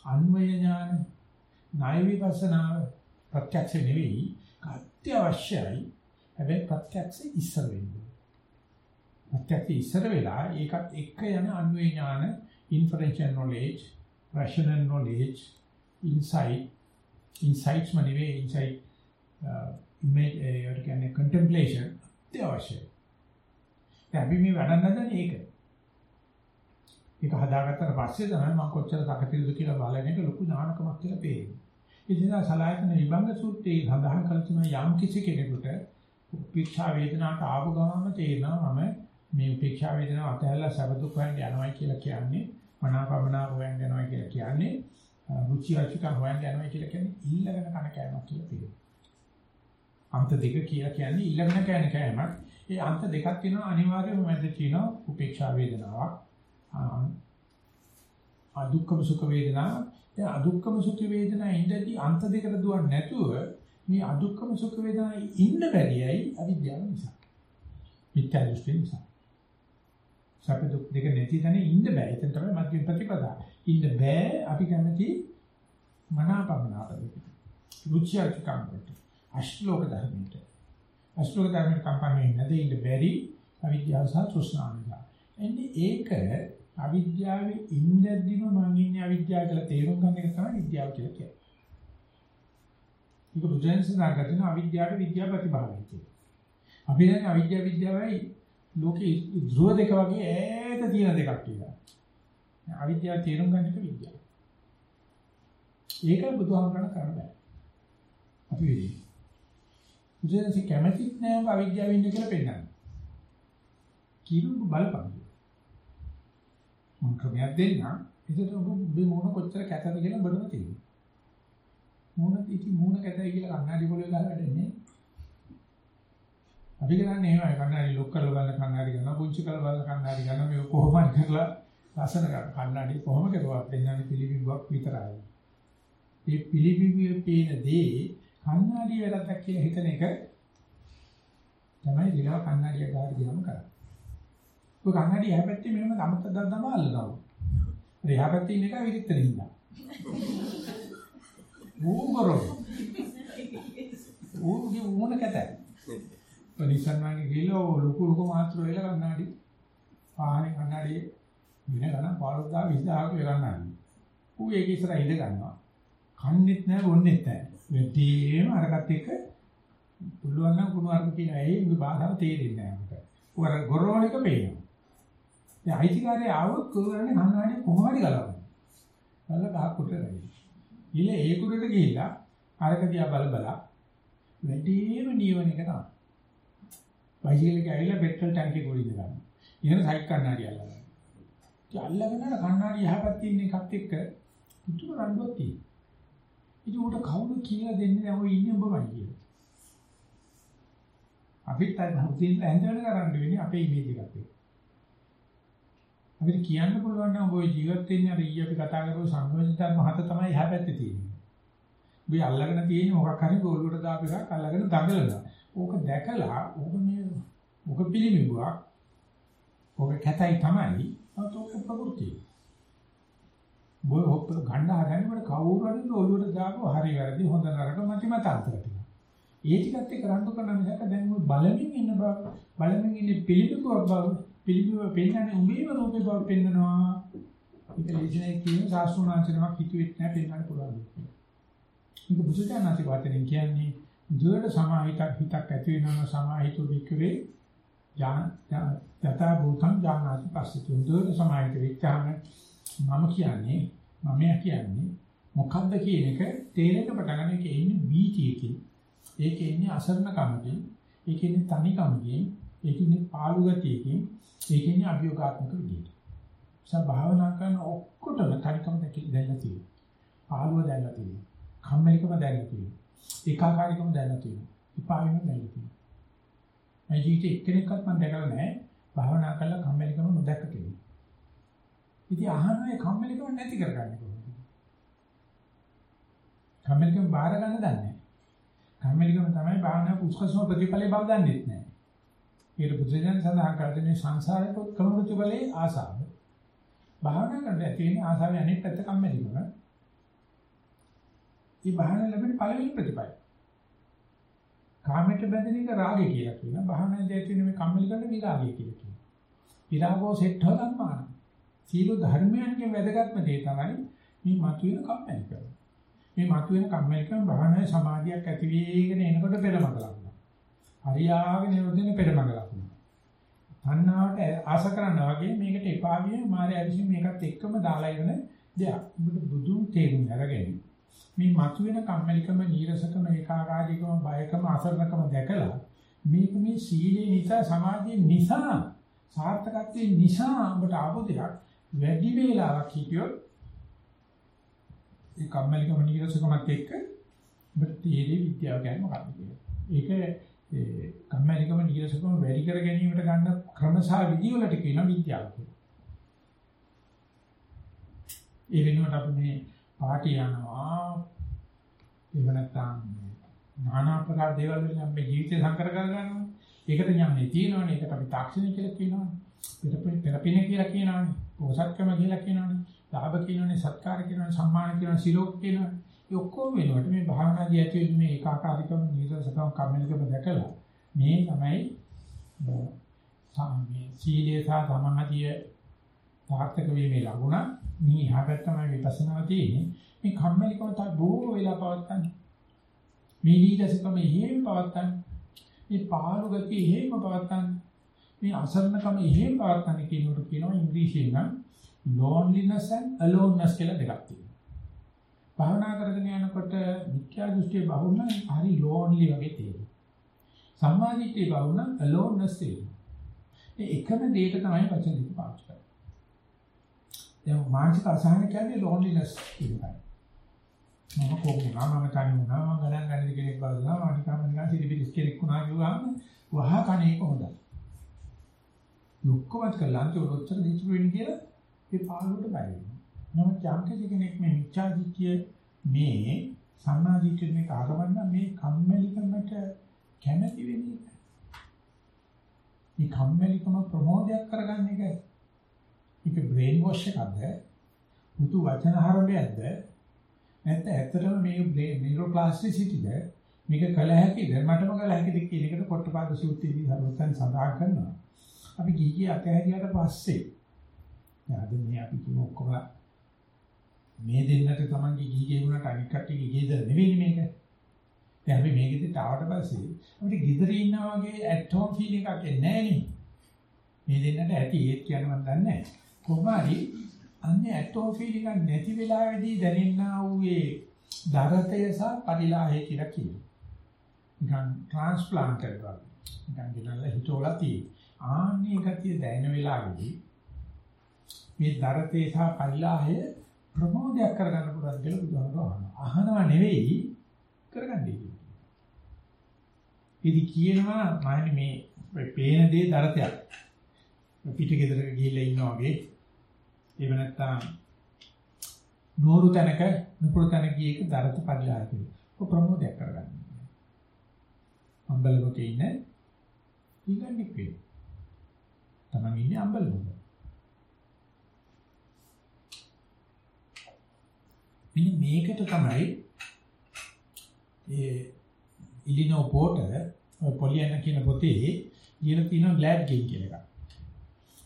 අන්වය ඥාන, ණය විපස්සනා ප්‍රත්‍යක්ෂ නෙවෙයි, අත්‍යවශ්‍යයි. හැබැයි ප්‍රත්‍යක්ෂ ඉස්සර වෙන්නේ. ප්‍රත්‍යක්ෂ ඉස්සර වෙලා ඒකත් එක්ක යන අන්වය ඥාන, inferential knowledge, rational knowledge, insight, insights මනෙවේ insight uh, image ඒකට කියන්නේ contemplation අත්‍යවශ්‍යයි. දැන් අපි මේ වැඩ නැදනේ ඒක. ඒක හදාගත්තට පස්සේ තමයි මම කොච්චර සකතිරුද කියලා බලන එක ලොකු ඥානකමක් කියලා පේන්නේ. ඒ නිසා සලායතන විභංග සූත්‍රයේ සඳහන් කළ තියෙන යම් කිසි කෙනෙකුට උපේක්ෂා වේදනාවට ආව ගමන්ම තේරෙනවා මම මේ උපේක්ෂා වේදනාව අතහැරලා සබ දුක් හොයන්න යනවා කියලා කියන්නේ මනාපමනා හොයන්න යනවා කියලා කියන්නේ රුචි අරුචිකම් හොයන්න යනවා කියලා කියන්නේ ඊළඟන කන කෑමක් කියලා තියෙනවා. අන්ත දෙක කියලා කියන්නේ ඊළඟන කෑන කෑමක්. ඒ අන්ත දෙකක් තියෙනවා අනිවාර්යයෙන්ම මැද තියෙනවා උපේක්ෂා වේදනාවක්. අදුක්කම සුඛ වේදනාව. ඒ අදුක්කම සුඛ වේදනාව ඉඳදී අන්ත දෙකට දුවන්නේ නැතුව මේ අදුක්කම සුඛ වේදනාවේ ඉන්න බැරියයි අවිද්‍යාව නිසා. මිත්‍යා දෘෂ්ටි නිසා. සැප දුක් දෙක නැති තැන ඉන්න බෑ. එතන තමයි මධ්‍යම ප්‍රතිපදා. ඉන්න බෑ අපි කැමති මනාපමනාපෙකට. රුචි අරුචිකම් වලට. අශ්ලෝක ධර්මයට. අශ්ලෝක ධර්මයට කම්පන්නේ නැදේ ඉන්න බැරි අවිද්‍යාව සහ තෘෂ්ණාව නිසා. එන්නේ ඒක අවිද්‍යාවේ ඉන්නදිම මං ඉන්නේ අවිද්‍යාව කියලා තේරුම් ගන්න එක තමයි විද්‍යාව කියලා කියන්නේ. ඒක බුදුන්සේ නාගතින අවිද්‍යාවට විද්‍යාව ප්‍රතිභාවය කියලා. අපි දැන් අවිද්‍යාව විද්‍යාවයි ලෝකේ ධ්‍රුව දෙක වගේ ඈත තියෙන දෙකක් කියලා. අවිද්‍යාව තේරුම් ගන්න එක විද්‍යාව. ඒක බුදුහාමරණ කරන්න බෑ. අපි වෙන්නේ. බුදුන්සේ කැමතිත් නෑ ඔබ අවිද්‍යාවෙ ඉන්න කියලා පෙන්නන්න. කිරු බලපන්. මම ක්‍රමයක් දෙන්නම්. එතකොට ඔබ ඔබේ මොන කොච්චර කැතද කියලා බඩම තියෙනවා. මොන ඉති මොන කැතයි කියලා කන්නාඩි පොළේ ගහලා වැඩන්නේ. අපි කරන්නේ එහෙමයි කන්නාඩි ලොක් කරලා බලන කන්නාඩි ගන්නවා පුංචි කරලා බලන කන්නාඩි ගන්නවා මේ කොහොමද කරලා ලස්සන කරන කන්නාඩි කොහොම කරුවා දෙන්නන්නේ පිළිබිඹුවක් විතරයි. මේ පිළිබිඹුවේ පේන දේ කන්නාඩි වැරද්දක් කියලා හිතන එක තමයි දිනව කන්නාඩිය ගාට ගියම කරන්නේ. ඔය කන්නාඩි එහා පැත්තේ මෙහෙම අමතක දද්දම අල්ලනවා. ඒ එහා පැත්තේ ඉන්න එක විරිත්තර ඉන්නවා. ඌ කරෝ. ඌගේ ඌන කැතයි. නිසන් වගේ ගිහලා ලොකු ලොකු මාත්‍ර වෙලා කන්නාඩි පාහනේ කන්නාඩි වින ගණන් 15000 20000 කන්නාඩි. ඌ ඒක ඉස්සරහ ඉඳ ගන්නවා. කන්නේත් නැහැ බොන්නේත් නැහැ. වෙටීම අරකට එක පුළුවන් නම් කුණු අරක කියන ඇයි මේ බාධාව තේරෙන්නේ නැහැ අපිට. ඌ අර ගොරවණ එක පේනවා. දැන් අයිතිකාරය ආවොත් කරන්නේ කන්නාඩි කොහොමද ගලවන්නේ. බලලා ගහ කොට රැයි. ඊළ ඒ කුඩට ගිහිල්ලා අරක දිහා බල බල වැඩිම නියවන එක තමයි. බයිසිකල් එක ඇවිල්ලා පෙට්‍රල් ටැංකිය ගොඩින් ගන්නවා. ඉහළ සයිඩ් කණ්ණාඩි අල්ලගන්නවා. ඉතින් අල්ලගෙන අර කණ්ණාඩි යහපත් තියෙන එකත් එක්ක පුදුම රණ්ඩුවක් තියෙනවා. ඉතින් උට කවුරු කියලා දෙන්නේ නැහැ ඔය ඉන්නේ ඔබමයි කියලා. අපිත් අර හුදින් ඇඳගෙන කරන්න වෙන්නේ අපේ ඉමේජ් එකත් එක්ක. අපිට කියන්න පුළුවන් නම් ඔය ජීවත් වෙන්නේ අර ඊයේ අපි කතා කරපු සංයෝජන මහත තමයි එහා පැත්තේ තියෙන්නේ. ඔබ අල්ලගෙන තියෙන්නේ මොකක් හරි ගෝලුවට දාපු එකක් අල්ලගෙන දඟලනවා. ඕක දැකලා ඕක මේ ඕක පිළිමිබුවක්. ඕක කැතයි තමයි. අතෝක ප්‍රകൃතිය. බොය හොප්ප ගන්න හදනකොට කවුරු හරි ඔළුවට දාපුව හරි වැරදි හොඳ නරක මත මතාන්තර ටික. ඒ ටිකත් එක්ක රණ්ඩු කරන මිසක දැන් ඔය බලමින් ඉන්න බව බලමින් ඉන්නේ පිළිබිකුවක් බව පිළිබිව පෙන්වන්නේ උඹේම රූපේ බව පෙන්වනවා. ඒක ලේසිනේ කියන සාස්ෘණාචරණයක් හිතුවෙත් නැහැ පෙන්වන්න පුළුවන්. මේක බුදුචානන්සේ වාතනෙන් කියන්නේ දුරට සමාහිතක් හිතක් ඇති වෙනවා සමාහිතෝ වික්‍රේ යථා භූතං ඥානාති පස්සිතු දුරට සමාහිත වෙච්චාම මම කියන්නේ මමයා කියන්නේ මොකද්ද කියන එක තේරෙන්න පටන් ගන්න. එකේ ඉන්නේ බීතියකින් ඒකේ ඉන්නේ අසරණ කමකින් ඒකේ ඉන්නේ තනි කමකින් ඒකේ ඉන්නේ පාළු ගතියකින් ඒකේ ඉන්නේ අභියෝගාත්මක විදියට. නිසා භාවනා කරන ඔක්කොටම තනිකම දැල්ලා තියෙනවා. පාළුව දැල්ලා තියෙනවා. කම්මැලිකම දැල්ලා තියෙනවා. ඒකාකාරීකම දැල්ලා තියෙනවා. විපාකෙම දැල්ලා තියෙනවා. මම ජීවිතේ එක්කෙනෙක්වත් මම දැකලා නැහැ. භාවනා කරලා කම්මැලිකම නොදැක්ක කෙනෙක්. ඉතින් අහන්නේ කම්මැලිකම නැති කරගන්නේ කම්මැලිකම බාර ගන්න දන්නේ නැහැ. කම්මැලිකම තමයි භාවනා උත්කර්ෂම ප්‍රතිඵලේ බව දන්නේ නැහැ. ඒක බුදුසෙන් සඳහන් කරන්නේ සංසාරේ කම ප්‍රතිඵලේ ආසාව. භාවනා කරද්දී තියෙන ආසාවේ අනිත් පැත්ත කම්මැලිකම. මේ භාවනා ලැබෙන පළවෙනි ප්‍රතිඵලය. කාමයට බැඳෙන එක රාගය කියලා කියනවා. භාවනාවේ තියෙන මේ කම්මැලිකම විරාගය කියලා කියනවා. විරාගෝ සෙට්ඨ ධම්මාන. සීල ධර්මයන්ගේ වැදගත්ම දේ තමයි මේ මතුවෙන කම්මැලිකම. මේ මතුවෙන කම්මැලිකම භාවනාවේ සමාධියක් ඇති වේගෙන එනකොට පෙරමග ලකුණ. හරියාගෙන යොදෙන පෙරමග ලකුණ. තණ්හාවට ආස කරනවා වගේ මේකට එපා ගියේ මාය අවිසින් මේකත් එක්කම දාලා ඉන්න දෙයක්. ඔබට බුදුන් තේරුම් අරගෙන මේ මතුවෙන කම්මැලිකම, නීරසකම, ඒකාකාරීකම, බයකම, අසරණකම දැකලා මේක මේ සීලේ නිසා, සමාධියේ නිසා, සාර්ථකත්වයේ නිසා ඔබට ආපු දෙයක් වැඩි වේලාවක් හිටියොත් ඒ කම්මැලිකම නීරසකමත් එක්ක ඔබට තේරෙයි විද්‍යාව කියන්නේ මොකක්ද කියලා. ඒක ඒ කම්මැලිකම නීරසකම වැඩි කර ගැනීමට ගන්න ක්‍රම සහ විදි වලට කියන විද්‍යාව කියලා. ඒ වෙනුවට අපි මේ පාටි යනවා එහෙම නැත්නම් নানা ආකාර දේවල් වලින් අපේ ජීවිතය සංකර කරගන්නවා. ඒකට ඥානෙ තියෙනවනේ. ඒකට අපි තාක්ෂණික කියලා කියනවනේ. පෙරපින කියලා කියනවනේ. පොසත්කම කියලා කියනවනේ. ලාභ කියනවනේ සත්කාර කියනවනේ සම්මාන කියනවනේ සිලෝක කියනවනේ. ඒ ඔක්කොම වෙනකොට මේ භාවනාදී ඇති වෙන මේ ඒකාකාරීකම නිරසකම කම්මැලිකම දැකලා මේ තමයි මේ සීලය සහ සමාධිය තාක්ෂක වීමේ ලකුණ මේ ඉහකට තමයි විපස්සනා තියෙන්නේ. මේ කම්මැලිකම තමයි බොහෝ වෙලා පවත්තන්නේ. මේ නිරසකම එහෙම පවත්තන්නේ. මේ පහළු ගතිය එහෙම පවත්තන්නේ. මේ අසරණකම එහෙම පවත්තන්නේ කියනකොට කියනවා ඉංග්‍රීසියෙන් නම් loneliness and aloneness කියලා දෙකක් තියෙනවා. භාවනා කරගෙන යනකොට මිත්‍යා දෘෂ්ටිය බහුල නම් හරි lonely වගේ තියෙනවා. සම්මාදිට්ඨිය බහුල නම් aloneness තියෙනවා. ඒ එකම දෙයක තමයි වචන දෙක පාවිච්චි කරන්නේ. දැන් මානසික අසහන කියන්නේ loneliness කියනවා. මම කොහොමුණා මම තනි වුණා මම ගණන් ගන්න කෙනෙක් බලනවා මම නිකම්ම නිකන් සිලිපිලිස් කෙනෙක් වුණා කියුවාම වහ කණේ කොහොමද? ලොක්කවත් කළා අන්තිම උත්තර දෙච්ච වෙන්නේ කියලා ඒ පාළුවට බය වෙනවා. නමුත් යම් කෙනෙක් මේ මිච්ඡා දිට්ඨිය මේ සම්මා දිට්ඨිය මේක ආගමන්න මේ කම්මැලිකමට කැමැති වෙන්නේ මේ කම්මැලිකම ප්‍රමෝදයක් කරගන්න එක ඒක බ්‍රේන් වොෂ් එකක්ද? මුතු වචන හරඹයක්ද? නැත්නම් ඇත්තටම මේ නියුරෝප්ලාස්ටිසිටිද මේක කල හැකිද මටම කල හැකිද කියන එකට කොටපාද සූත්‍රයේදී සර්වතන් සඳහන් කරනවා. අපි ගිහිගේ අතහැරියට පස්සේ අද මේ අපි කියන ඔක්කොම මේ දෙන්නට තමන්ගේ ගිහිගේ වුණාට අනික් කට්ටියගේ ගිහිද නෙවෙයි මේක. දැන් අපි මේකෙදි තාවට පස්සේ අපිට ගෙදර ඉන්නා වගේ ඇට් හෝම් ෆීලිං එකක් එන්නේ නැහැ මේ දෙන්නට ඇති ඒත් කියන්න මම දන්නේ නැහැ. කොහොම හරි අන්නේ ඇට් හෝම් ෆීලිං එක නැති වෙලාවේදී දැනෙන්නා වූ ඒ දරතය සහ පරිලාහය කියලා කියනවා. නිකන් ට්‍රාන්ස්ප්ලාන්ටඩ් වගේ. නිකන් ගෙනල්ලා හිතවලා තියෙන්නේ. ආන්නේ ගතිය දැනෙන වෙලාවේදී මේ දරතේ සහ පරිලාහය ප්‍රමෝදයක් කරගන්න පුළුවන් කියලා බුදුහාමුදුරුවෝ අහනවා. අහනවා නෙවෙයි කරගන්නේ කියලා. ඉතින් කියනවා මම මේ පේන දේ දරතයක්. පිටගෙදරක ගිහිල්ලා ඉන්නවා වගේ. එහෙම නැත්නම් නෝරු තැනක නුපුරු තැනක ගියේක දරත පරිලාහය කියලා. ඔය ප්‍රමෝදයක් කරගන්න. අම්බලමක ඉන්න ඊගන්නේ වේ. තමන් ඉන්නේ අම්බලමක. මෙන්න මේකට තමයි ඒ ඉලිනෝ පෝටර් පොලියන කියන පොතේ කියලා තියෙනවා glad game කියලා එකක්.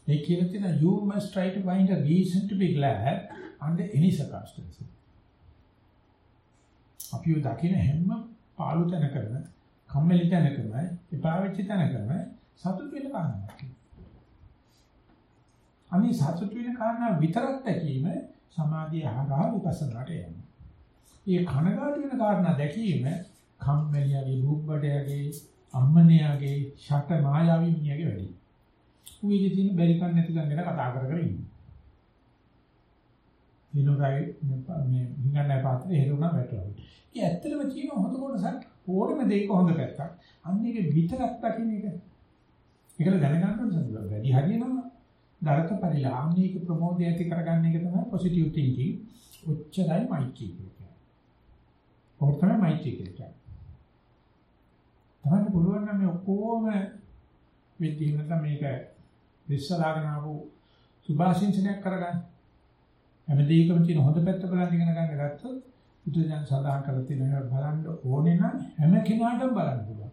ඒ කියලා තියෙනවා you must try to find a reason to be glad under any circumstances. අපි දකින හැම පාළු තැනකම කම්මැලි තැනකම එපා වෙච්ච තැනකම සතුට වෙන කාරණාවක්. අනේ සතුට වෙන කාරණා විතරක් දැකීම සමාධිය හරහා විපස්සනාට යනවා. මේ කනගාටු වෙන කාරණා දැකීම කම්මැලියගේ බුබ්බඩයාගේ අම්මනියාගේ ෂට මායාවී මිනිහාගේ වැඩි. ඌගේ තියෙන බැරි කන් නැති කන් ගැන කතා කර කර ඉන්නේ. දිනුරයි මේ හිඟන්නේ පාත්‍රේ හෙළුණා වැටුණා. ඒ ඇත්තටම තියෙන හොඳ කොටසක් ඕනම දෙයක හොඳ පැත්තක්. අන්න ඒක විතරක් දකින්න එක. ඒකල දැනගන්න ඕනේ වැඩි හරියනවා. දරත පරිලාම්නික ප්‍රමෝදය ඇති කරගන්න එක තමයි පොසිටිව් තින්කින්. ඔච්චරයි මයිකී කියන්නේ. ඔක තමයි මයිකී කියන්නේ. තමයි පුළුවන් නම් මේ ඔක්කොම විදිහ නැත්නම් මේක විශ්සලාගෙන ආපු සුභාශිංසනයක් කරගන්න. හැමදේකම තියෙන හොඳ පැත්ත බලන්න ඉගෙන ගන්න ගත්තොත් බුදුදහම සඳහන් කරලා තියෙනවා බලන්න ඕනේ නම් හැම කෙනාටම බලන්න පුළුවන්.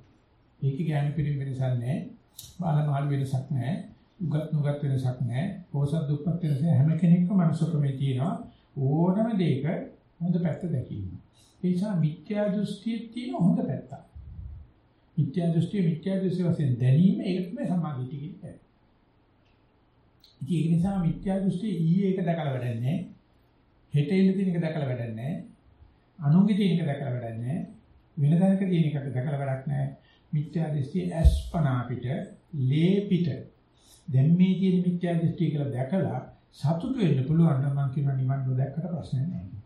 ඒක ගැණි පිළිම වෙනසක් නැහැ. බාලමාල් වෙනසක් නැහැ. උගත් නුගත් වෙනසක් නැහැ. පොසත් දුප්පත් වෙනස හැම කෙනෙක්ම මනුස්සකමේ තියෙනවා ඕනම දෙයක හොඳ පැත්ත දැකීම. ඒ නිසා මිත්‍යා දෘෂ්ටියේ තියෙන හොඳ පැත්ත. මිත්‍යා දෘෂ්ටිය මිත්‍යා දෘෂ්ටිය වශයෙන් දැනීම ඒක තමයි සමාධිය කියන්නේ. ඒක නිසා මිත්‍යා දෘෂ්ටිය ඊයේ එක දැකලා වැඩක් නැහැ. හෙට එන්න තියෙන එක දැකලා වැඩක් නැහැ. අනුන්ගේ තියෙන එක දැකලා වැඩක් නැහැ. වෙන තැනක තියෙන එකට දැකලා වැඩක් නැහැ. මිත්‍යා දෘෂ්ටි අස්පනා පිට, ලේ පිට. දැන් මේ තියෙන මිත්‍යා දෘෂ්ටි කියලා දැකලා සතුටු වෙන්න පුළුවන් නම් මම කියනවා නිවන් නොදැක්කට ප්‍රශ්නයක් නැහැ.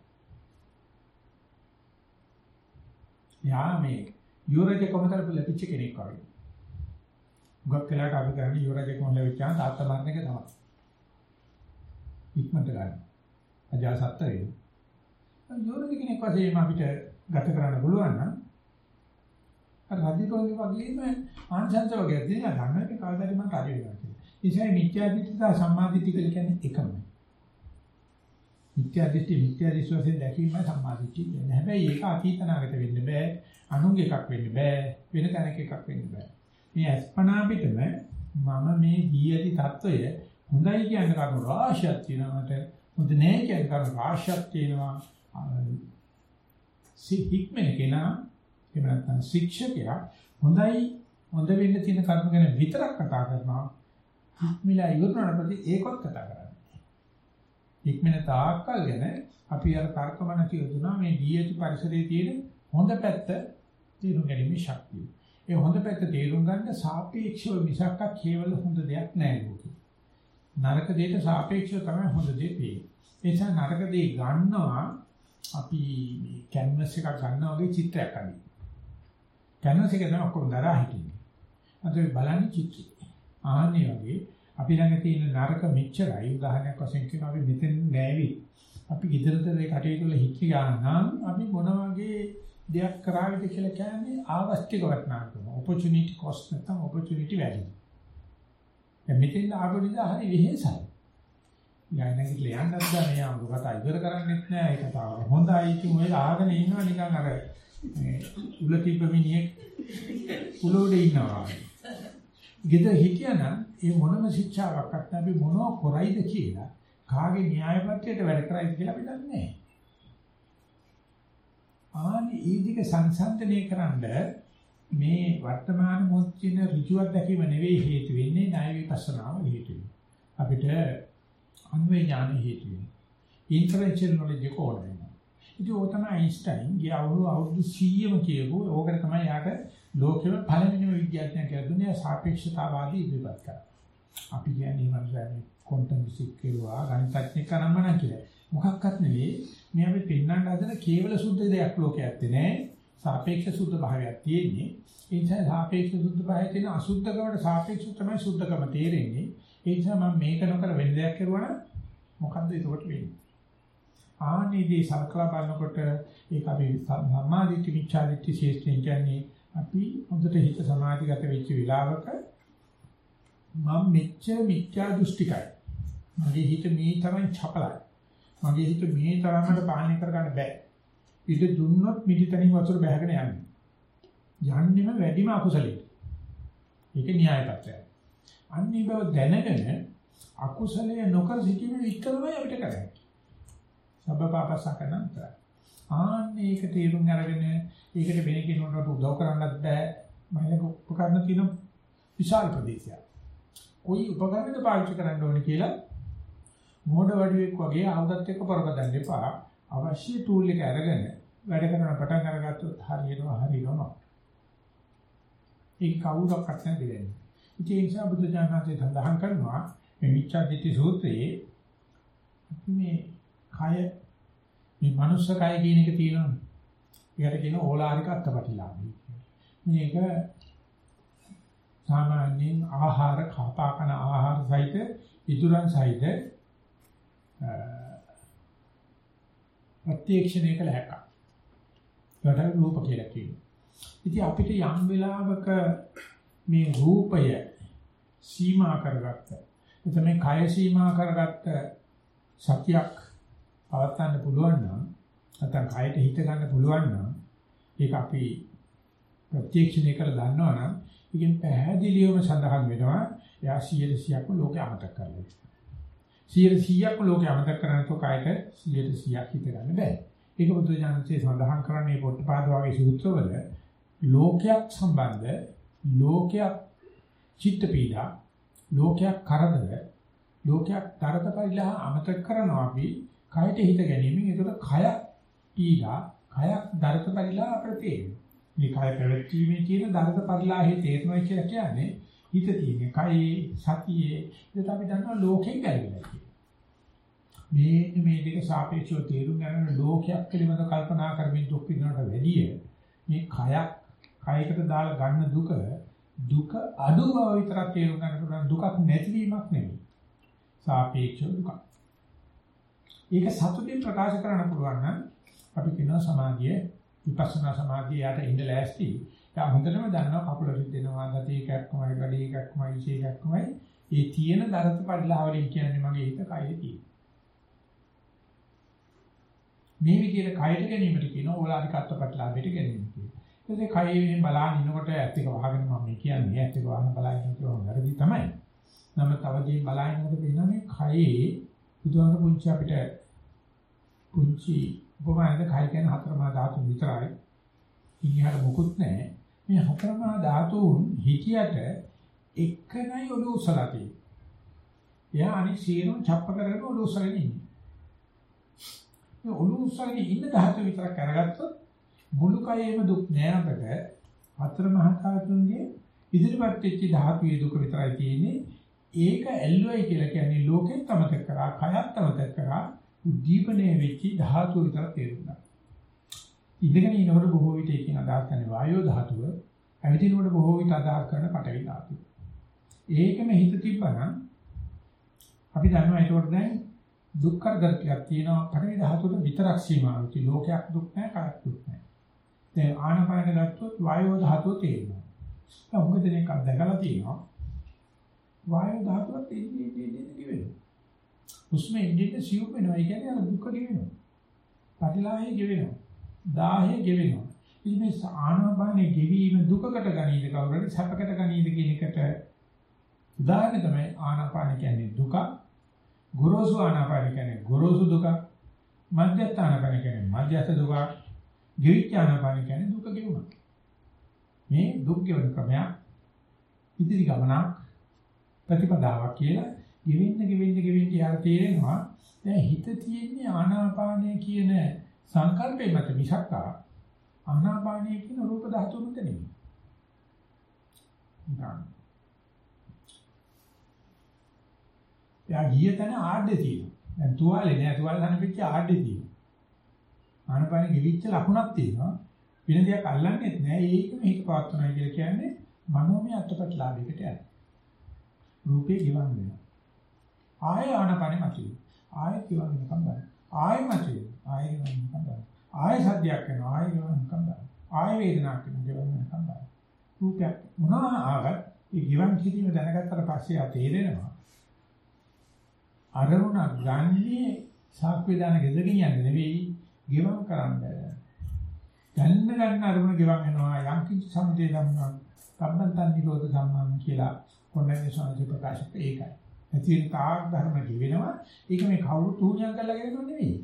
යා මේ යුරජ කොමතර ලැබිච්ච කෙනෙක් වගේ. ගොක් කළාට අපි කරන්නේ යුරජ කොම ලැබිච්චා තාත්තා මරණ එක තමයි. ඉක්මනට ගන්න. අජාසත්ත වෙනවා. යෝනික කෙනෙක් වශයෙන් අපිට ගත කරන්න පුළුවන් නම් අර රජිතෝගේ වගේම ආංශංශ වගේ දෙයක් ගන්න එක කවදාද මම කාර්ය වෙනවා නිසා මිත්‍යා දෘෂ්ටි සහ සම්මා දෘෂ්ටි කියලා කියන්නේ එකමයි. මිත්‍යා දෘෂ්ටි මිත්‍යා විශ්වාසයෙන් දැකීම සම්මා දෘෂ්ටි කියන්නේ. හැබැයි ඒක අතීතනාගත වෙන්න බෑ. අනුන්ගේ එකක් වෙන්න බෑ. වෙන තැනක එකක් වෙන්න බෑ. මේ අස්පනා පිටම මම මේ දීයති తত্ত্বය හොඳයි කියන කරුණ රාශියක් තියෙනවා මට. හොඳ නෑ කියන කරුණ රාශියක් තියෙනවා. සිහික්මන කෙනා එහෙම නැත්නම් ශික්ෂකයා හොඳයි හොඳ වෙන්න තියෙන කර්ම ගැන විතරක් කතා කරනවා හික්මිලා ඉවරනට පස්සේ ඒකත් කතා කරන්නේ හික්මන තාක්කල් ගැන අපි අර තර්කමන කියදුනා මේ ඩීඑච් පරිසරයේ තියෙන හොඳ පැත්ත තේරුම් ගැනීමේ ශක්තිය ඒ හොඳ පැත්ත තේරුම් ගන්න සාපේක්ෂව මිසක්ක කේවල හොඳ දෙයක් නෑ ලෝකේ නරක දෙයට සාපේක්ෂව තමයි හොඳ දේ පේන්නේ ඒ නිසා නරක දේ ගන්නවා අපි මේ කැන්වස් එකක් ගන්නවා වගේ චිත්‍රයක් අඳින්න. කැන්වස් එක තමයි ඔක්කොම දරා හිටින්නේ. අද බලන්නේ චිත්‍රය. ආන්නේ වගේ අපි ළඟ තියෙන නරක මෙච්චරයි උදාහරණයක් වශයෙන් කියනවා අපි මෙතෙන් නෑවි. අපි ඉදිරියට ඒ කටයුතු වල හිටි ගන්නම් අපි මොන වගේ දෙයක් කරාවිද කියලා කියන්නේ ආවස්තික වටනාකම. opportunity cost නැත්නම් opportunity value. දැන් මෙතෙන් ආපු නිසා හරි වෙහෙසයි. ඥාන නැගිටලා යන්නත් බෑ මේ අමුතු කතා ඉවර කරන්නෙත් නෑ ඒ කතාව හොඳයි ඉතින් ඔය ආගෙන ඉන්නවා නිකන් අර මේ උල තිබ්බ මිනිහෙක් උලෝඩේ ඉන්නවා ගෙදර හිටියනම් ඒ මොනම ශික්ෂාවක්වත් නැබි මොනව කරයිද කියලා කාගේ න්‍යායපත්‍යයට වැඩ කරයිද කියලා අපි දන්නේ නෑ ආනි ඊදික සංසන්දනය කරන්න මේ වර්තමාන මොහොතින ඍජුවක් දැකීම නෙවෙයි හේතු වෙන්නේ ණය විපස්සනාව හේතු අපිට අන්වේ ඥාන හේතු වෙනවා. ඉන්ෆරෙන්ෂල් නොලෙජ් එක ඕන වෙනවා. ඉතින් ඕක තමයි අයින්ස්ටයින් ගිය අවුරුදු අවුරුදු 100ම කියපු ඕකට තමයි යාට ලෝකෙම පළවෙනිම විද්‍යාඥයා කියලා දුන්නේ සාපේක්ෂතාවාදී ඉදිරිපත් කරා. අපි කියන්නේ මනසනේ ක්වොන්ටම් ෆිසික්ස් කියනවා ගණිතඥයෙක් කරන්න කියලා. මොකක්වත් නෙවෙයි මේ අපි පෙන්වන්න හදන කේවල සුද්ධ දෙයක් ලෝකයේ ඇත්තේ නෑ. සාපේක්ෂ සුද්ධ භාවයක් තියෙන්නේ. ඒ නිසා සාපේක්ෂ සුද්ධ භාවයේ තියෙන අසුද්ධකමට සාපේක්ෂව තමයි සුද්ධකම තේරෙන්නේ. ඒ නිසා මම මේක නොකර වෙන දෙයක් කරුවා නම් මොකද්ද ඒකට වෙන්නේ? ආනේදී සල්කලා බලනකොට ඒක අපි සම්මාදිට්ඨි විචාරිට්ඨි ශේෂ්ඨයෙන් කියන්නේ අපි හොඳට හිත සමාධිගත වෙච්ච වෙලාවක මම මෙච්චර මිත්‍යා දෘෂ්ටිකයි. මගේ හිත මේ තරම් චපලයි. මගේ හිත මේ තරමට පාලනය කරගන්න බෑ. ඉත දුන්නොත් මිටි තනින් වතුර බහගෙන යන්නේ. යන්නෙම වැඩිම අකුසලෙට. ඒක න්‍යාය පත්‍රය. අන්නේ බව දැනගෙන අකුසලයේ නොකර සිටීම විතරමයි අපිට කරන්නේ. සබ්බපාපසකන විතරයි. ආන්නේ ඒක තේරුම් අරගෙන ඒකට වෙන කෙනෙකුට උදව් කරන්නත් බෑ. මයිලක උපකරණ තියෙන විශාල ප්‍රදේශයක්. කොයි උපකරණද පාවිච්චි කරන්න ඕනේ කියලා මෝඩ වඩුවෙක් වගේ ආයුධත් එක්ක පරපදන්න එපා. අවශ්‍ය ටූල් එක අරගෙන වැඩ කරන පටන් අරගත්තොත් හරියනවා හරියනවා. ඒක කවුරක්වත් නැති වෙන්නේ. ඒ නිසා බුදු දානහසේ සඳහන් කරනවා මේ මිච්ඡාදිට්ඨි සූත්‍රයේ මේ කය මේ මනුස්ස කය කියන එක තියෙනවනේ. ඒකට කියන ඕලාරික අත්පටිලාභය. මේක සාමාන්‍යයෙන් ආහාර කපාකන ආහාර සහිත ඉදුරන් සහිත ප්‍රත්‍යක්ෂණය කළ හැකියි. ඒකට රූප කියලා කියනවා. ඉතින් අපිට යම් වෙලාවක මේ රූපය සීමා කරගත්ත එතන මේ කය සීමා කරගත්ත සතියක් පවත්වන්න පුළුවන් නම් නැත්නම් කයට හිත ගන්න පුළුවන් නම් ඒක අපි ප්‍රත්‍යක්ෂණය කරලා දන්නවනම් ඒකෙන් පැහැදිලිවම සඳහන් වෙනවා එයා 100%ක්ම ලෝකේ අමතක කරලා. 100%ක්ම ලෝකේ අමතක කරන તો කයට 100%ක් හිත ගන්න බෑ. ඒක බුදු දානසේ සඳහන් කරන්නේ පොට්ටපාද වගේ සූත්‍රවල ලෝකයක් සම්බන්ධ ලෝකයක් චිත්ත පීඩා ලෝකයක් කරදර ලෝකයක් තරත පරිලහ අමතක කරනවා අපි කයට හිත ගැනීමෙන් ඒකට කය පීඩා කයක් දරත පරිලහ අපිට තේරෙනවා මේ කය පැවැත්වීමේ තියෙන දරත පරිලාහේ තේරෙනවා කියලා කියන්නේ හිත තියෙන කයේ සතියේ ඒක අපි දන්නවා ලෝකෙන් ගැලවිලා මේ මේ දෙක සාපේක්ෂව තේරුම් ගන්න ලෝකයක් පිළිබඳ කල්පනා කරමින් දුක් විඳනට වැඩිය මේ කයක් කයකට දාලා ගන්න දුක දුක අඩු බව විතරක් තේරුම් ගන්න පුළුවන් දුකක් නැතිවීමක් නෙමෙයි. සාපේක්ෂ දුක. ඒක සතුටින් ප්‍රකාශ කරන්න පුළුවන් නම් අපි කියනවා සමාධිය විපස්සනා සමාධිය යට ඉඳ ලෑස්ති. ඒ හොඳටම දන්නවා කකුල රිදෙනවා, ගති එකක්මයි, ගඩි එකක්මයි, විශේෂ එකක්මයි. ඒ තියෙන දරත පරිලාවලින් කියන්නේ මගේ හිත කයේ තියෙන. මේ විදිහට කයට ගැනීමට කියනවා ඕලාරිකත්ව ප්‍රතිලාභයට ගැනීම කියලා. ඊටසේ කයෙන් බලන ඉන්නකොට ඇත්ත එක වහගෙන මම මේ කියන්නේ ඇත්ත එක වහන බලන ඉන්නකොට වැරදි තමයි. නම් තවදී බලනකොට වෙනවා මේ කයේ බුදුහාම පුංචි අපිට පුංචි උපමානද කය කියන්නේ හතරමා ධාතු විතරයි. ඉන්හිහට මොකුත් නැහැ. මේ හතරමා ධාතුන් හිතියට එකනයි ඔලුව උසලා තියෙන්නේ. එයා අනිත් සියලුම ڇප්ප කරගෙන ඔලුව උසගෙන ඉන්නේ. මේ ඔලුව උසගෙන ඉන්න ධාතු විතරක් අරගත්තොත් මුළු කයෙම දුක් නෑ අපට. හතර මහා ධාතුන්ගේ ඉදිරිපත් වෙච්ච ධාතුයේ දුක විතරයි තියෙන්නේ. ඒක ඇල්ලුවයි කියලා කියන්නේ ලෝකෙත් අමතක කරා, කයත් අමතක කරා, උද්දීපනයේ වෙච්ච ධාතුව විතර තේරුණා. ඉඳගෙන ඉනකොට බොහෝ විට ඒකෙන් අදහස් කරන්නේ වායෝ ධාතුව, ඇවිදිනකොට බොහෝ විට අදහස් කරන පඨවි ධාතුව. ඒකම හිත තිබ්බනම් අපි දන්නවා ඒකට දැන් දුක් කරදර ටිකක් තියෙනවා පඨවි ධාතුවට විතරක් සීමා වෙච්ච ලෝකයක් දුක් නැහැ, කයක් දුක් නැහැ. දැන් ආනපාන ගත්තොත් වායෝ ධාතුව තේරෙනවා. දැන් උග දෙනෙක් අත්දැකලා තියෙනවා. වායෝ ධාතුවත් ඉන්නේ ඉන්නේ ගෙවෙනවා. හුස්ම ඉන්නේ සියුම් වෙනවා. ඒ කියන්නේ අර දුක ගෙවෙනවා. පටිලාහය ගෙවෙනවා. දාහය ගෙවෙනවා. ඉතින් මේ ආනපානේ ගෙවීම දුකකට ගනීද කවුරුහරි සැපකට ගනීද කියන එකට උදාහරණ තමයි ආනාපාන කියන්නේ දුක. ගොරෝසු ආනාපාන කියන්නේ ගොරෝසු දුක. මධ්‍යස්ථ ආනාපාන කියන්නේ මධ්‍යස්ථ දුක. ගෙවිච්ච ආනාපාන කියන්නේ දුක ගෙවුණා. මේ දුක් ගෙවන ක්‍රමයක් ඉදිරි ගමනක් ප්‍රතිපදාවක් කියලා ගෙවෙන්න ගෙවෙන්න ගෙවෙන්න යාර තේරෙනවා. දැන් හිත තියෙන්නේ ආනාපානය කියන සංකල්පේ මත මිසක් ආනාපානය කියන රූප ධාතුව මත නෙමෙයි. නිකන්. යා ගිය තැන ආඩේ තියෙනවා. දැන් තුවාලේ නෑ තුවාල ගන්න පිට ආඩේ තියෙනවා. ආනපාන ගෙවිච්ච ලකුණක් තියෙනවා. වෙන දෙයක් අල්ලන්නේත් නෑ. ඒකම හිත පවත්වනවා කියලා කියන්නේ මනෝමය අත්පත්ලාභයකට යනවා. රූපේ ගිවන් වෙනවා. ආය ආනපානෙ මතුවේ. ආය ගිවන් වෙනකම් බලන්න. ආය මතුවේ. ආය ගිවන් වෙනකම් බලන්න. ආය සද්දයක් වෙනවා. ආය ගිවන් වෙනකම් බලන්න. ආය වේදනාවක් වෙනවා. ගිවන් වෙනකම් බලන්න. රූපයක් මොනවා ආවත් ඒ ගිවන් කිරීම දැනගත්තට පස්සේ ආ තේරෙනවා. අරමුණ ගන්නේ සාක්විදාන ගෙදරින් යන්නේ නෙවෙයි ගෙවම් කරන්න. ගන්න ගන්න අරමුණ ගෙවන් වෙනවා යම් කිසි සමුදේ ධම්මං කම්මන්තන් නිරෝධ ධම්මං කියලා කොණ්ඩේ ස්වාමීන් ප්‍රකාශ කළේ ඒකයි. ඇති වෙන තාක් ධර්ම ජීවෙනවා. ඒක මේ කවුරු තුණියක් කරලා ගෙනනව නෙවෙයි.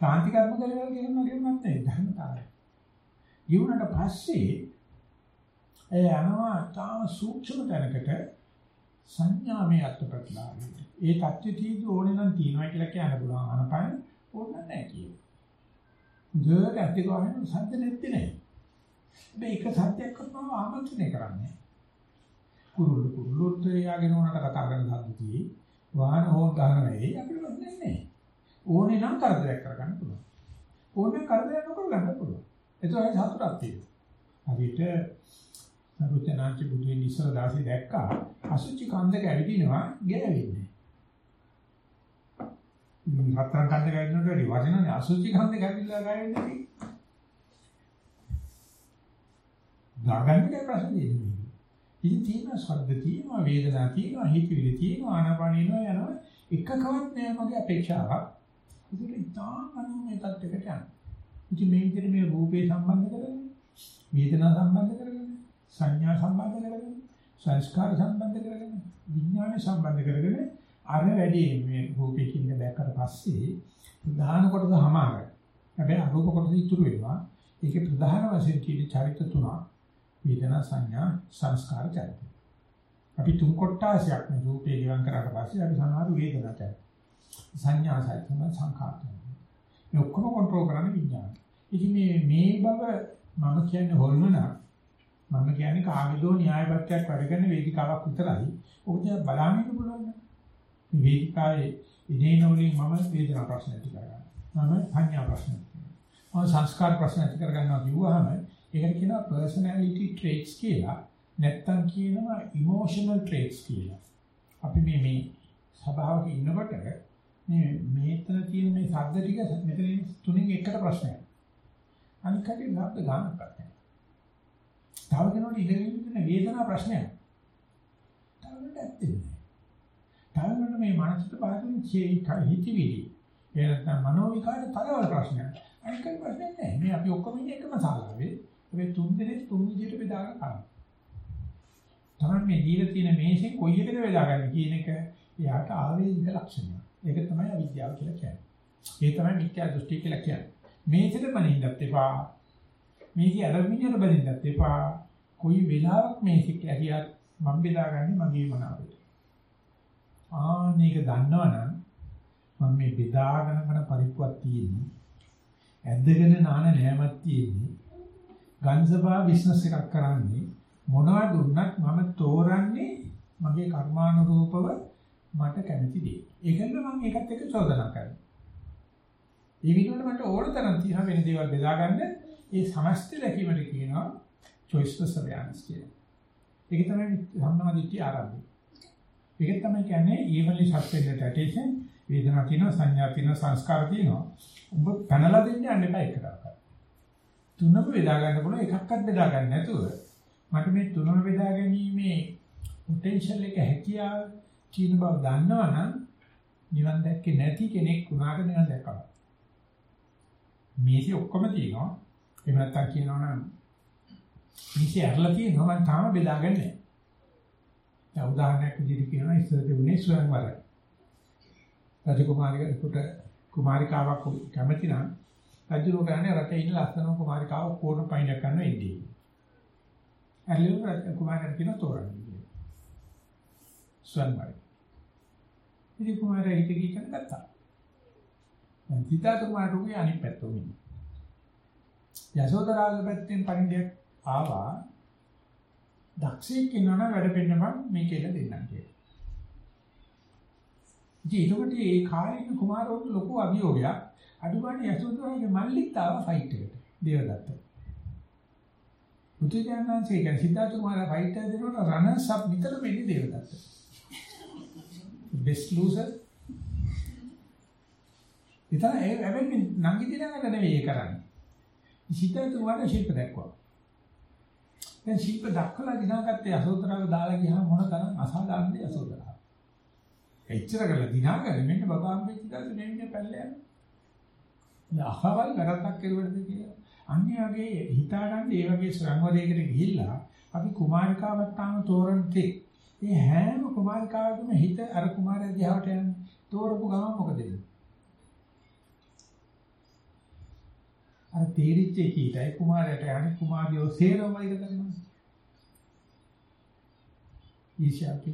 කාන්ති කර්ම කරලා ගෙනනව නෙවෙයි නැහැ ධර්මතාවය. ජීවුණට පස්සේ ඒ යනවා තාම සූක්ෂම තැනකට සංඥාමය අත්පත්ලාවි. ඒ தත්ත්වයේදී ඕනේ නම් තියනවා කියලා කියන්න පුළුවන් අනපන ඕන නැහැ කියනවා. දෙයක් ඇත්තේ කොහොමද සද්ද නැත්තේ නෑ. හැබැයි එක සත්‍යයක් කරනවා ආමන්ත්‍රණය කරන්නේ. කුරුල්ල කුරුල්ලොත් යාගෙන උනට කතා කරන සද්දතියි වාහන හොන් ගන්න වෙයි අපිට ප්‍රශ්නේ නෑ. ඕනේ නම් කරදරයක් කරගන්න පුළුවන්. ඕනේ කරදරයක් නොකර ගන්න පුළුවන්. ඒතකොට සතුටක් තියෙනවා. හරියට සරුවචනාංශ බුදුන් ඉස්සර දාසේ දැක්කා අසුචි කන්දක ඇවිදිනවා ගෑවෙන්නේ. හතරන් කන්දක ඇවිදිනකොට වැඩි වටිනනේ අසුචි කන්දක ඇවිදලා ගෑවෙන්නේ. දාගන්න එක ප්‍රශ්නේ නෙමෙයි. ඉතින් තියෙන ශබ්ද තියෙනවා වේදනා තියෙනවා හිතවිලි තියෙනවා ආනාපානිනවා යනවා එකකවත් නෑ මගේ අපේක්ෂාවක්. ඒක ඉතාම අනුමේ තත්යකට යනවා. ඉතින් මේ විදිහට මේ රූපේ සම්බන්ධ කරගෙන වේදනා සම්බන්ධ කරගෙන සංඥා සම්බන්ධ කරගෙන සංස්කාර සම්බන්ධ කරගෙන විඥාන සම්බන්ධ කරගෙන අර වැඩි මේ රූපේ කියන දැක්කට පස්සේ ප්‍රධාන කොටස හමාරයි. හැබැයි අරූප කොටස ඉතුරු වෙනවා. ඒකේ ප්‍රධාන වශයෙන් තියෙන චරිත තුනක් වේදනා සංඥා සංස්කාර චෛත්‍ය. අපි තුන් කොටාසයක් මේ රූපේ ගිවන් කරාට පස්සේ අපි සමහර වේදනා චෛත්‍ය. සංඥා චෛත්‍ය සංඛාර. මේ ඔක්කොම කන්ට්‍රෝල් කරන්නේ විඥාන. ඉතින් මේ මේ බව මම කියන්නේ හොල්මන මම කියන්නේ කාගේදෝ න්‍යායපත්‍යක් වැඩ කරන වේදිකාවක් විතරයි. ඔක දිහා බලන්න පුළුවන්. මේ වේදිකාවේ ඉදීන වලින් මම වේදනා ප්‍රශ්න ඇති කරගන්නවා. මම සංඥා ප්‍රශ්න ඇති කරගන්නවා. මම සංස්කාර ප්‍රශ්න ඇති කරගන්නවා කිව්වහම ඒකට කියනවා personality traits කියලා. නැත්තම් කියනවා emotional traits කියලා. අපි මේ මේ සභාවක ඉන්නකොට මේ මේතන තියෙන මේ ශබ්ද ටික මෙතන තුනෙන් එකට ප්‍රශ්නයක්. අනික කටේ ශබ්ද ගන්නක් නැහැ. තව කෙනෙකුට ඉඳගෙන වේදනා ප්‍රශ්නයක්. තවකට ඇත්තේ නැහැ. තවකට මේ මානසික පාඩම් හිතවිලි. එහෙනම් මනෝ විකාර තලවල ප්‍රශ්නයක්. අනික ප්‍රශ්නයක් නැහැ. මේ අපි ඔක්කොම ඉන්නේ එකම ශාලාවේ. මේ තුන් දෙනෙක් තුන් විදිහට බෙදාගෙන කරනවා. තමයි මේ දීලා තියෙන මේසෙන් කොයි එකද බෙදාගන්නේ කියන එක එයාට ආවේනික ලක්ෂණය. ඒක තමයි අවිද්‍යාව කියලා කියන්නේ. ඒ තමයි මිත්‍යා දෘෂ්ටි කියලා කියන්නේ. මේකට බනින්නත් එපා. මේකේ අරමිනියට බනින්නත් එපා. කොයි වෙලාවක මේක ඇරියත් මම බෙදාගන්නේ මගේ මනාවට. ආනේක දන්නවනම් මම මේ බෙදාගෙන කරන පරිප්පුවක් තියෙන්නේ. ඇද්දගෙන නාන නෑමක් තියෙන්නේ. ගන්සභා බිස්නස් එකක් කරන්නේ මොනවද දුන්නත් මම තෝරන්නේ මගේ කර්මානුරූපව මට කැමති දේ. ඒකෙන්ද මම ඒකත් එක්ක චෝදනා කරනවා. ඒ විදිහට මට ඕන තරම් තියෙන වෙන දේවල් බෙදා ගන්න ඒ සමස්ත දැකීමට කියනවා choiceless awareness කියලා. ඒක තමයි සම්මාදිට්ඨිය ආරම්භය. ඒක තමයි කියන්නේ evenly suspended attention වේදනා තියෙනවා සංඥා තියෙනවා සංස්කාර තියෙනවා. ඔබ පැනලා දෙන්න යන්න එපා එකට. තුනම බෙදා ගන්න පුළුවන් එකක්වත් බෙදා ගන්න නැතුව මට මේ තුනම බෙදා ගැනීමේ පොටෙන්ෂල් එක හැකියාව කියන බව දන්නවනම් නිවන් දැක්කේ නැති කෙනෙක් උනාට නිවන් දැක්කා. මේසි ඔක්කොම තියෙනවා. එහෙම නැත්තම් කියනවනම් මේසි ඇරලා තියෙනවා මම තාම බෙදාගන්නේ නැහැ. දැන් උදාහරණයක් විදිහට කියනවා ඉස්සර තිබුණේ ස්වයංවර. රජකුමාරිකට කුමාරිකාවක් කැමති නම් රජුරෝ කරන්නේ රටේ ඉන්න ලස්සනම කුමාරිකාව කෝණ පයින්ක් ගන්න එන්නේ. ඇල්ලුව කුමාරයා කියන තෝරන්නේ. ස්වන්වයි. ඉතින් කුමාරයා හිත කීකන ගත්තා. දැන් සිතාත කුමාරුගේ අනිත් පැත්තෝ ඉන්නේ. යසෝදරාගේ පැත්තෙන් පරිණ්ඩයක් ආවා. දක්ෂයෙක් ඉන්නවනම් වැඩ පෙන්නපන් මේ කියලා දෙන්නම් කියලා. ඉතින් ඒකට ඒ කාලේ කුමාරවරු ලොකු අභියෝගයක් අඩුගානේ යසෝදරාගේ මල්ලිත් ආවා ෆයිට් එකට. දේවදත්ත. බුදුජානනාංශේ කියන සිද්ධාර්ථ කුමාරයා ෆයිට් එක දෙනකොට රනර්ස් අප් විතර වෙන්නේ දේවදත්ත. Best loser. ඉතින් ඒ හැබැයි නංගි දිනකට නෙවෙයි ඒ කරන්නේ. සිද්ධාර්ථ කුමාරයා ශිල්ප දැක්වුවා. දැන් ශිල්ප දක්වලා දිනාගත්තේ යසෝදරාව දාලා ගියාම මොන තරම් අසාධාරණද යසෝදරාව. එච්චර කරලා දිනාගන්න මෙන්න බබා අම්බේ සිද්ධාර්ථ මෙන්න පැල්ලයක්. අහවල් වැරද්දක් කරුවද කියලා. අන්නේ වගේ හිතාගන්න ඒ වගේ සංවරයකට ගිහිල්ලා අපි කුමාරිකාවක් තාම තෝරන්නේ. මේ හැම කුමාරිකාවකම හිත අර කුමාරයා දිහාට යන්නේ. තෝරපු ගමන් මොකද වෙන්නේ? අර තීරිච්ච කීටයි කුමාරයාට යන්නේ කුමාරියෝ සේරම වෛර කරනවා. ඊශාකි.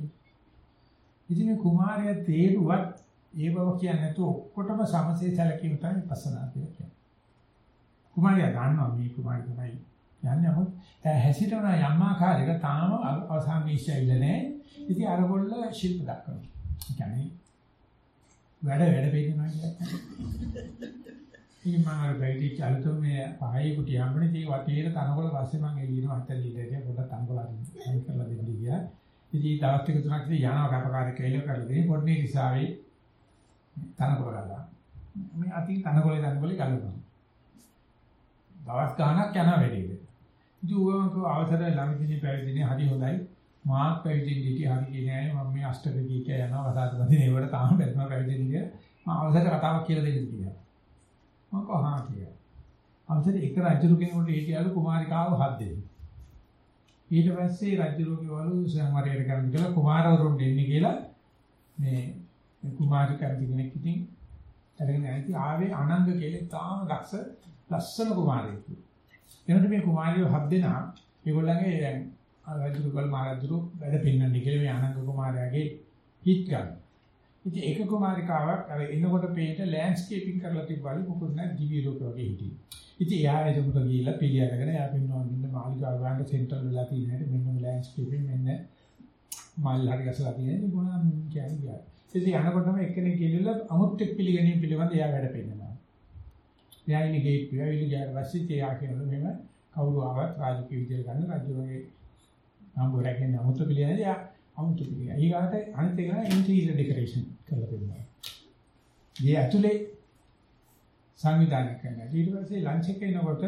ඉතින් මේ කුමාරයා තේරුවත් ඒ බව කියන්නේ නැතුව ඔක්කොටම සමසේ සැලකීම තමයි පස්සනා කියලා කියන්නේ. කුමාරයා දන්නවා මේ කුමාරය තමයි යන්නේ නමුත් හැසිරෙන යම් ආකාරයක තාම අවසාන නිශ්චයයිල නැහැ. ඉතින් අරගොල්ල ශිල්ප දක්වනවා. ඒ කියන්නේ වැඩ වැඩ පෙන්නනවා කියන්නේ. ඉතින් මම අර බයිටි චලතෝ මේ පහයි කුටි හම්බුනේ ඉතින් වටේට තනකොළ පස්සේ මම එළියන හතර ලීටරේ පොඩ්ඩක් තනකොළ අරින් කරලා දෙන්න ගියා. ඉතින් දවස් දෙක තුනක් ඉතින් යනවා කපකාරී කෙලිය කරලා දෙන්නේ පොඩ්ඩේ ඉස්සාවේ තනකොළ ගන්නවා. මේ අතින් තනකොළේ තනකොළේ ගන්නවා. දවස් ගාණක් යනවා වැඩේට. ඉතින් ඌවම කව අවසර ළඟදී පැවිදිනේ හරි හොඳයි. මාත් පැවිදින් හිටිය හරි කියන්නේ මම මේ අෂ්ටක කීක යනවා වසාත බඳින ඒවට තාම බැරිම පැවිදින් ගිය මම අවසර කතාවක් කියලා දෙන්න කියලා. මම කොහා කියලා. අවසර එක රජු කෙනෙකුට හිටියලු කුමාරිකාව හත් දෙනෙක්. ඊට පස්සේ රජුගේ වල සංවරයට කරන්න කියලා කුමාරවරුන් දෙන්නේ කියලා මේ කුමාරිකා කෙනෙක් ඉතින් අරගෙන ඇවිත් ආවේ අනංග කියලා තාම ලක්ෂ ලස්සන කුමාරයෙක්. එනකොට මේ කුමාරියෝ හත් දෙනා ඒගොල්ලන්ගේ දැන් රජුරුකල් මහරජුරු වැඩ පෙන්වන්නේ කියලා මේ ආනන්ද කුමාරයාගේ හිත් ගන්න. ඉතින් ඒක කුමාරිකාවක් අර එනකොට පේට ලෑන්ඩ්ස්කේපින් කරලා තිබ්බලු මොකද නැත් දිවි ලෝක වගේ හිටියේ. ඉතින් එයා එතකොට ගිහිල්ලා පිළි අරගෙන එයා පෙන්වනවා මෙන්න මාලිගාව වගේ සෙන්ටර් වෙලා තියෙන හැටි මෙන්න ලෑන්ඩ්ස්කේපින් මෙන්න මල් හරි ගසලා තියෙන ඉතින් මොනවා කියන්නේ ගියා. ඉතින් යනකොටම එක්කෙනෙක් ගිහිල්ලා අමුත්‍යක් පිළිගැනීම පිළිබඳ එයා වැඩ පෙන්නනවා. එයා ඉන්නේ ගේට් එක ඇවිල්ලා ගියාට පස්සේ තියා කියනවා මෙන්න කවුරු ආවත් රාජකීය විදියට ගන්න රජුගේ නම්බර් එකෙන් අමුතු පිළියන්නේ යා අමුතු පිළිය. ඊගාට අනිත් එක නයි ඉන්ටීරියර් ඩෙකරේෂන් කරලා දෙනවා. මේ ඇතුලේ සංවිධානය කරනවා. ඊට පස්සේ ලන්ච් එක එනකොට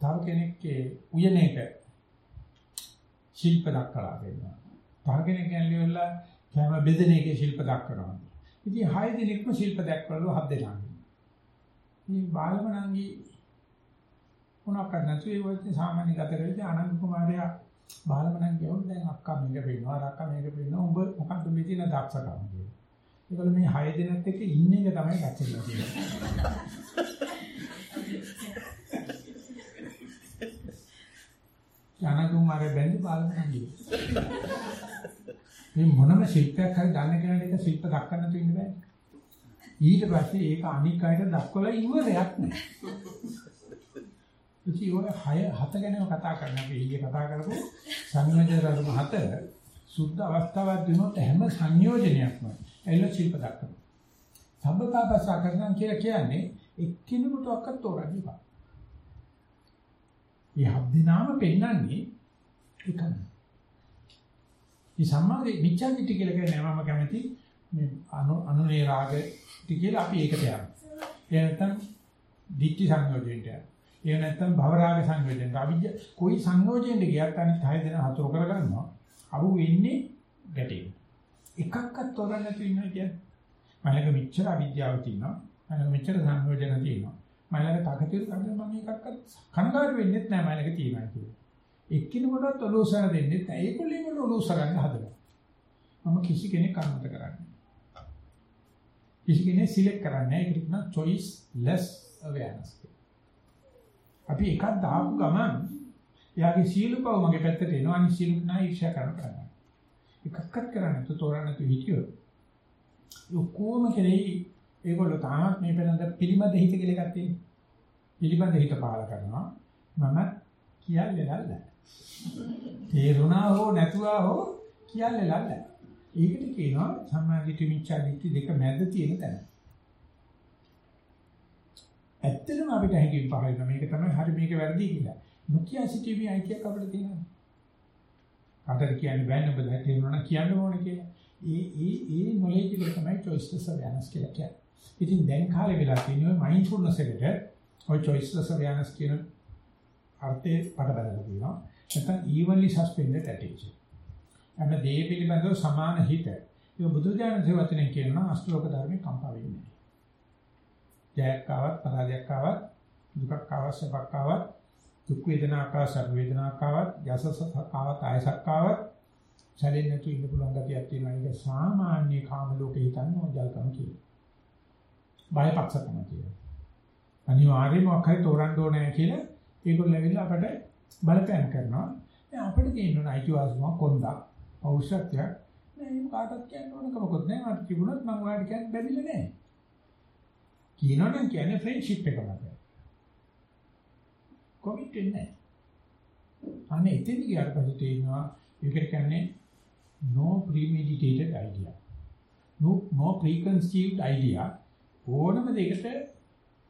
තව කෙනෙක්ගේ උයනේක ශිල්ප දක්වලා දෙනවා. තව කෙනෙක් ඇල්ලිවලා කැම බෙදෙන එකේ ශිල්ප දක්වනවා. ඉතින් හය දිනක්ම ශිල්ප දක්වලා හත් දෙනා. මේ බාලමනංගි මොනක් නැතු ඒ වගේ සාමාන්‍ය ගත කරලා ආනන්ද කුමාරයා බාලමනංගි වුණ දැන් අක්කා මේක පේනවා අක්කා මේක පේනවා උඹ මොකක්ද මේ තියෙන දක්ෂකම කියලා. ඒකල මේ 6 දෙනෙක් එක්ක ඉන්න එක තමයි ගැටලුව තියෙන්නේ. ආනන්ද කුමාරයා බැඳි බාලමනංගි. මේ මොනම ශිල්පයක් හරි දන්න කෙනාට ඒක ශිල්ප දක්වන්න දෙන්න බෑ. ඊට පස්සේ ඒක අනික් අයට දක්වලා ඉවරයක් නෑ. ඉතින් ඔය 6 7 ගැනම කතා කරන අපි ඊයේ කතා කරපු සංයෝජන ධර්ම හතර සුද්ධ අවස්ථාවක් දෙනොත් හැම සංයෝජනයක්ම එළ ශිල්ප දක්වනවා. සම්බතාපසා කරනවා කියලා කියන්නේ එක්කිනෙකුට ඔක්ක තෝරන්න බෑ. මේ හත් දිනාම පෙන්වන්නේ එකම. මේ සම්මාගේ මිච්ඡාදිට්ඨිය කියලා කියන්නේ මම කැමති මේ අනු අනුනේ රාග කියලා අපි ඒකට යනවා. ඒ නැත්තම් ditthi සංයෝජනයට යනවා. ඒ නැත්තම් භවරාග සංයෝජනයට. අවිද්‍ය કોઈ සංයෝජනයට ගියත් අනිත් හය දෙනා හතර කරගන්නවා. අහු වෙන්නේ ගැටේ. එකක්වත් තෝරන්න නැතුව ඉන්නවා කියන්නේ. මලක මෙච්චර අවිද්‍යාව තියෙනවා. මලක මෙච්චර සංයෝජන තියෙනවා. මලක තකතිර කරන්නේ මම එකක්වත් කනගාටු වෙන්නේ නැහැ මලක තියෙනවා කියලා. එක්කිනෙකුටත් ඔලෝසර දෙන්නේ නැහැ. ඒගොල්ලෝ ඔලෝසර ගන්න හදනවා. මම කිසි කෙනෙක් කර්මත කරන්නේ කිසි කෙනෙක් සිලෙක්ට් කරන්නේ නැහැ. ඒකට කියනවා choice less awareness. අපි එකක් දාපු ගමන් එයාගේ සීලපව මගේ පැත්තට එනවා. අනිත් සීල නෑ ඊර්ෂ්‍යා කරන කරන්නේ. එකක්වත් කරන්නේ නැතු තෝරන්න නැතු හිටියොත්. ඔක්කොම කෙරෙහි ඒගොල්ලෝ තාමත් මේ පෙරඳ පිළිමද හිත කියලා එකක් තියෙනවා. පිළිමද හිත පාල කරනවා. මම කියන්නේ නැහැ. තේරුණා හෝ නැතුවා හෝ කියන්නේ නැහැ. ඒකට කියනවා සම්මාදිට මිච්ඡාදිට්ඨි දෙක මැද තියෙන තැන. ඇත්තටම අපිට හැකියි පහළ මේක තමයි හරි මේක වැරදි කියලා. නොකිය සිටීමේ අයිතියක් අපිට තියෙනවා. කාටද කියන්න බෑනේ ඔබ දැන් තේරුණා නම් කියන්න ඕනේ කියලා. ඒ ඒ ඒ නොලෙජ් එක තමයි choiceless awareness කියලා කියන්නේ. ඉතින් දැන් කාලේ වෙලා තියෙනවා mindfulness එකට ඔය choiceless awareness කියන අර්ථය පටබැලලා තියෙනවා. නැත්නම් evenly suspended attention. හැම දේ පිළිබඳව සමාන හිත. ඒක බුදු දහම සේවතනේ කියනවා අෂ්ටෝක ධර්මේ කම්පා වෙන්නේ. ජයක් ආවත් පරාජයක් ආවත් දුකක් අවශ්‍යපක් ආවත් දුක් වේදනාවක් ආවත් වේදනාවක් ආවත් යසසක් ආවත් ආයසක් ආවත් සැලෙන්නේ නැතු ඉන්න පුළුවන් ගතියක් තියෙනවා. ඒක සාමාන්‍ය කාම ලෝකේ හිතන්නේ මොජල්කම කියලා. බයපක්ෂකම කියලා. අනිවාර්යයෙන්ම මොකක්හරි තෝරන්න ඕනේ කියලා ඒගොල්ලෝ ඇවිල්ලා අපට බලපෑම් කරනවා. දැන් අපිට තියෙන අයිතිවාසිකම කොන්දක් පෞෂත්වයක් නෑ ඒක කාටවත් කියන්න ඕනක මොකද නෑ මට තිබුණත් මම ඔයාලට කියන්න බැරිලා නෑ. කියනවනම් කියන්නේ ෆ්‍රෙන්ඩ්ෂිප් එක මත. කොමිට් වෙන්නේ නෑ. අනේ එතෙන් ගියාට පස්සේ තේරෙනවා ඒකට කියන්නේ no premeditated idea. no no preconceived idea. ඕනම දෙයකට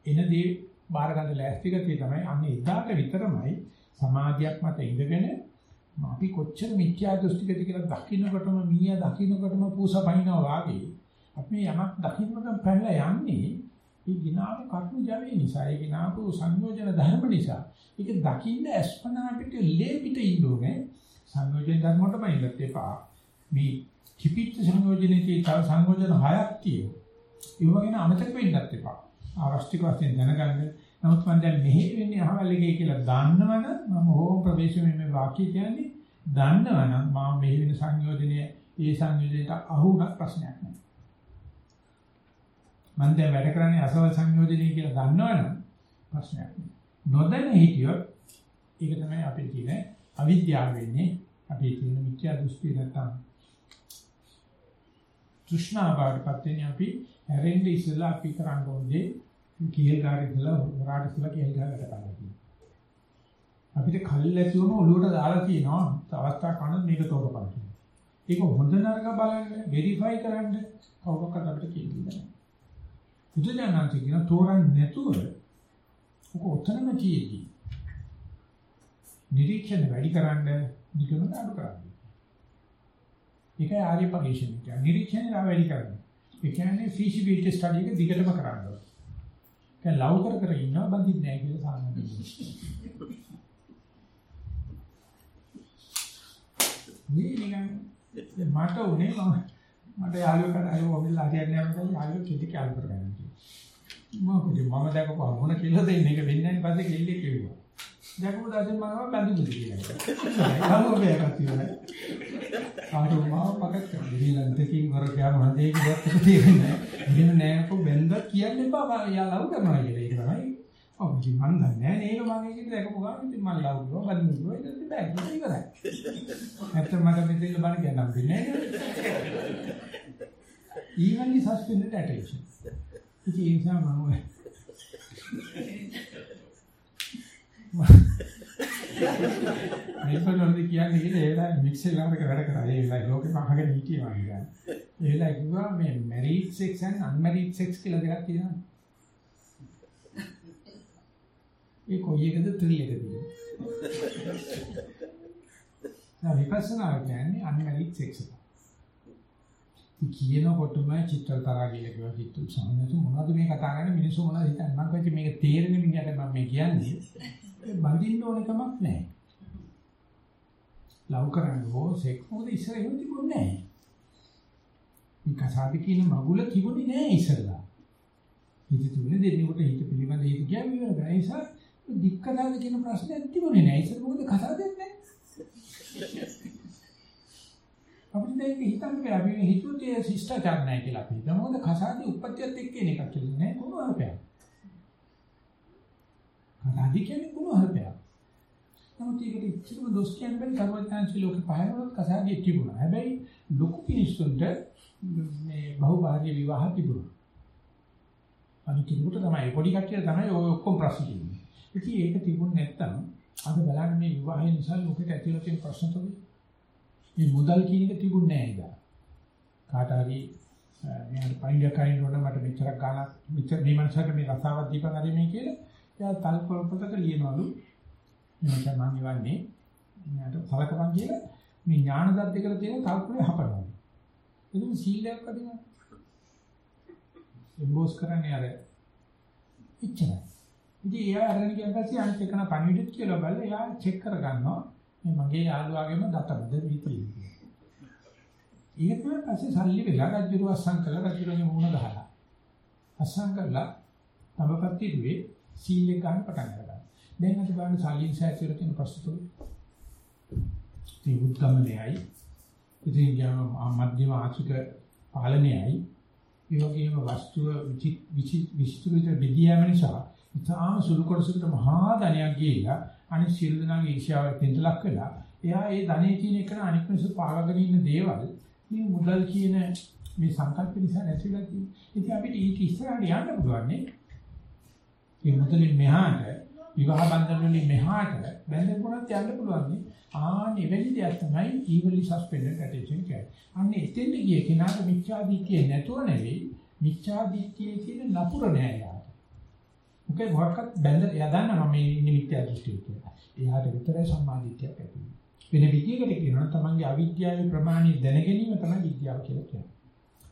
එන දේ බාර ගන්න ලෑස්ති ගතිය තමයි අන්නේ එදාට විතරමයි සමාධියක් මත ඉඳගෙන අපි කොච්චර මිත්‍යා දෘෂ්ටිකද කියලා දකින්නකොටම මීයා දකින්නකොටම පූසා බහිනවා වාගේ අපි යමක් දකින්නකොටම පැනලා යන්නේ මේ ගිනාපු කර්ම ජවයේ නිසා ඒ ගිනාපු සංයෝජන ධර්ම නිසා. ඒක දකින්න අස්පනා පිට ලේ පිට ඉන්නෝනේ. සංයෝජන ධර්ම වලටම ඉන්නත් එපා. මේ කිපිච්ච සංයෝජනේ තව සංයෝජන හයක් තියෙනවා. ඒව ගැන අමතක වෙන්නත් එපා අවශ්‍යික වශයෙන් දැනගන්න නමුත් මම දැන් මෙහෙ වෙන්නේ අහවල් එකේ කියලා දන්නවනම් මම හෝම් ප්‍රවේශමේ මේ වාක්‍ය කියන්නේ දන්නවනම් මම මෙහෙ වෙන සංයෝජනයේ ඒ සංයෝජනයට අහු වුණත් ප්‍රශ්නයක් නැහැ. මම දැන් වැඩ කරන්නේ අසවල් සංයෝජනයේ කියලා දන්නවනම් ප්‍රශ්නයක් නැහැ. නොදැන හිටියොත් ඒක තමයි අපේ තියෙන අවිද්‍යාව වෙන්නේ. අපේ තියෙන මිත්‍යා දෘෂ්ටි නැත්තම් තෘෂ්ණා බාටපත් වෙන්නේ අපි හැරෙන්න ඉස්සෙල්ලා අපි කරන්න ඕනේ කීල් ගාරේ ඉඳලා හොරාට ඉස්සලා කීල් ගාරට කරලා අපිට කල් ඇති වුණ ඔළුවට දාලා තියෙනවා අවස්ථා කන මේක තෝරපන් කියලා. ඒක හොඳ නරක බලන්න වෙරිෆයි කරන්න කවුරක්වත් අපිට කියන්නේ නැහැ. බුදුදහමෙන් කියන තෝරන්නේ නැතුව ඔක ඔතනම තියෙදි. නිරීක්ෂණ වැඩි කරන්න නිකමන අඩු කරන්න. ඒකයි ආර්ය පරිශ්‍රණය කියන්නේ. නිරීක්ෂණය වැඩි කරන්න. ඒ කියන්නේ feasibility study එක දිගටම කරන්න ඕනේ. දැන් ලව් කර කර ඉන්නවා බඳින්නේ නැහැ කියලා සාමාන්‍යයෙන්. මේ නිකන් මට උනේ මම මට යාළුවෙක් අයෝ ඔබෙල්ලා හරියන්නේ නැහැ කියලා යාළුවෙක් කිව්ද කියලා කරගන්න කිව්වා. මොකද මම දැකපුවා මොන කියලා දෙන්නේ ඒක වෙන්නේ නැහැ පස්සේ කෙල්ලෙක් කිව්වා. දැකපු දාසේ මම බඳිමුද කියලා. යාළුවෝ මේකත් කියනවා. ආරෝ මාව මගක් කරන්නේ. ඊළඟ දෙකින් වර ගියාම හදේ කිව්වත් තේරෙන්නේ නැහැ. එහෙම නෑකෝ බැන්ද කියන්න එපා. යා ලව් කරනවා කියලා ඒක තමයි. ඔව් ඉතින් මන් දන්නේ නෑ නේද මම ඒක දැකපු ගමන් ඉතින් මම ලව් කරනවා බඳින්න කිව්වා. ඒක ඉතින් බෑ ඒක ඉවරයි. නැත්නම් මට මෙතන බණ කියන්නම් දෙන්නේ නෑ. evenly suspended attention. ඉතින් ඒ නිසා මම (laughs) මේකවලදී කියන්නේ ඉතින් ඒ වෙලාවේ මික්සර් ලාමක වැඩ කරා. ඒ වෙලාවේ ලෝකෙම අහගෙන හිටියා වගේ. ඒ වෙලාවේ කිව්වා මේ married sex and unmarried sex කියලා දෙකක් තියෙනවා. ඒ කොයි එකද ත්‍රිල් එකද? නෑ විපස්සනා කියන්නේ unmarried sex එක. කියනකොටම චිත්‍ර තරහ කියලා කිව්වා හිතු සමනතු මොනවද මේ කතා කරන්නේ මිනිස්සු මොනවද හිතන්නේ මම කිව්වා මේක තේරෙන්නේ මිනිහට මම මේ කියන්නේ බඳින්න ඕන කමක් නැහැ. ලව් කරන්න ඕ සෙක් මොකද ඉස්සර එහෙම තිබුණේ නැහැ. මේ කසාද කියන මගුල තිබුණේ නැහැ ඉස්සරලා. හිත තුනේ දෙන්නෙකුට හිත පිළිබඳ හිත කියන්නේ ඉවර ඒ නිසා දික්කදාද කියන ප්‍රශ්නයක් තිබුණේ නැහැ. ඉස්සර මොකද කසාදෙන්නේ නැහැ අපිට මේක හිතන්න බෑ. අපි හිතුවොත් ඒ ශිෂ්ටාචාර නැහැ කියලා අපි හිතමු. මොකද කසාදී උප්පත්තියත් එක්ක එන එකක් කියලා නෑ. කුණු හරපයක්. කසාදී කියන්නේ කුණු හරපයක්. නමුත් ඒකට ඉච්චිතම දොස් කියන්න බැරි සර්වඥාන්සේ ලෝකේ පහළවලත් කසාදී තිබුණා. හැබැයි ලොකු පිනිස්සුන්ට මේ බහුභාර්ය විවාහ තිබුණා. අනිත් කෙනෙකුට තමයි පොඩි කට්ටිය තමයි ඔය ඔක්කොම ප්‍රශ්න තියෙන්නේ. ඉතින් ඒක තිබුණ නැත්තම් අද බලන්න මේ විවාහය නිසා ලෝකෙට ඇතිවෙලා තියෙන ප්‍රශ්න තමයි මේ මුදල් කියන එක තිබුණේ නැහැ ඉතින්. කාට හරි මෙයාට පයින්ඩ් කයින් වල මට මෙච්චරක් ගාණක් මෙච්චර මේ මනසට මේ රසාවක් දීපන් හරි මේ කියලා එයා තල් පොතක ලියනවලු මම මම ඉවන්නේ මට සලකපන් කියලා මේ ඥාන දත් දෙකල තියෙන කල්පනේ හපනවා. ඉතින් සීලයක් අදිනවා. එම්බෝස් කරන්නේ අර ඉච්චන. ඉතින් එයා අරගෙන ගියන් පස්සේ අනිත් එකන පණිවිඩත් කියලා බලලා එයා චෙක් කරගන්නවා. මේ මගේ යාළුවාගේම දතබද වීතියි. ඊට පස්සේ සල්ලි වෙලා රජුරු අස්සම් කළා රජුරුගේ මුණ ගහලා. අස්සම් කළා තමපත්තිදුවේ සීල් එක ගන්න පටන් ගන්නවා. දැන් අද බලන්න සාලින් සෑචුර තියෙන ප්‍රශ්න තුන. ඒ උත්ගමනයයි ඉතින් යම මධ්‍යම ආචික පාලනයයි ඒ වගේම වස්තුව විචිත්‍ර බෙදියාම නිසා ඉතාම සුළු කොටසකට මහා ධනයක් ගිහිලා අනිත් සියලු දෙනාගේ ඊර්ෂ්‍යාවට පිටලක් වෙලා එයා ඒ ධනෙ කියන එක අනිත් මිනිස්සු පාගගෙන ඉන්න දේවල් මේ මුදල් කියන මේ සංකල්ප නිසා නැතිලා තියෙනවා. ඉතින් අපිට ඊට ඉස්සරහට යන්න පුළුවන් නේ. මේ මුදලින් මෙහාට විවාහ බන්ධන වලින් මෙහාට බැඳෙන්නත් යන්න පුළුවන් නේ. ආන්න එවැනි දෙයක් තමයි evenly suspended attention කියන්නේ. අන්න එතෙන්ද ගිය කෙනාට මිච්ඡාදිත්‍ය නැතුව නෙවෙයි මිච්ඡාදිත්‍යයේ තියෙන නපුර නෑ යාට. මොකද මොකක්වත් බැඳ එයා දන්නවා මේ ඉන්නේ මිත්‍යා දෘෂ්ටිය කියලා. එයාට විතරයි සම්මාදිට්ඨියක් ඇති වෙන්නේ. වෙන විදියකට කියනවා තමන්ගේ අවිද්‍යාවේ ප්‍රමාණය දැන ගැනීම තමයි විද්‍යාව කියලා කියන්නේ.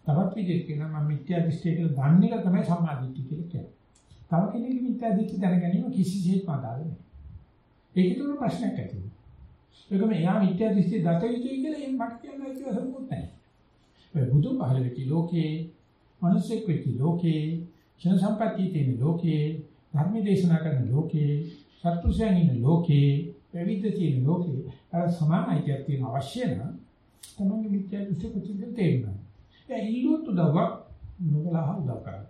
තවත් විදිහට කියනවා මම මිත්‍යා දෘෂ්ටිය කියලා දන්න එක තමයි සම්මාදිට්ඨිය කියලා කියන්නේ. තව කෙනෙක්ගේ මිත්‍යා දෘෂ්ටි දැන ගැනීම කිසිසේත් අදාළ නැහැ. ඒක තුන ප්‍රශ්නයක් ඇති වෙනවා. ඒකම එයා මිත්‍යා දෘෂ්ටි දත යුතුයි කියලා එහෙම මට කියන්න ඒක සම්මුත් නැහැ. ඒ බුදු පහළ වෙච්ච ලෝකේ, මිනිස්සෙක් වෙච්ච ලෝකේ, ජන සම්පත්තිය තියෙන ලෝකේ, ධර්ම දේශනා කරන ලෝකේ, සත්පුරුෂයන් ඉන්න ලෝකේ, පැවිද්ද තියෙන ලෝකේ අර සමානයිතියක් තියෙන අවශ්‍ය නම් තමයි මිත්‍යා දෘෂ්ටි කුචිත තේරෙනවා. ඒ ඉල්ලුවත් උදව්වක් නොකලහ උදව් කරා.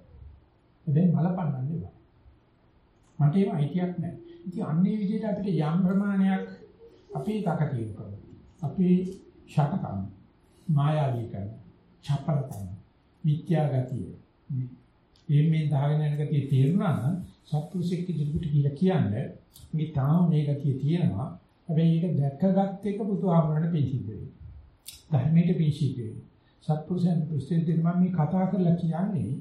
දැන් මලපන්නන්නේ බෑ. මට ඒව අයිතියක් නැහැ. ඉතින් අන්නේ විදිහට අපිට යම් ප්‍රමාණයක් අපේ තකතිය කරනවා. අපේ ෂටකම් මායාවීකරණ, චපලකම්, මිත්‍යා ගතිය. මේ මේ දාගෙන යන ගතිය තේරුණා නම් සත්පුරුෂෙක් ඉදිරියට කියලා කියන්නේ මේ තාම මේ ගතිය තියෙනවා. හැබැයි ඒක දැකගත් එක බුදුහාමරණ පිළිසිද්ධ වෙයි. ධර්මයට පිළිසිද්ධ වෙයි. සත්පුරුෂයන් ප්‍රසිද්ධින් මම මේ කතා කරලා කියන්නේ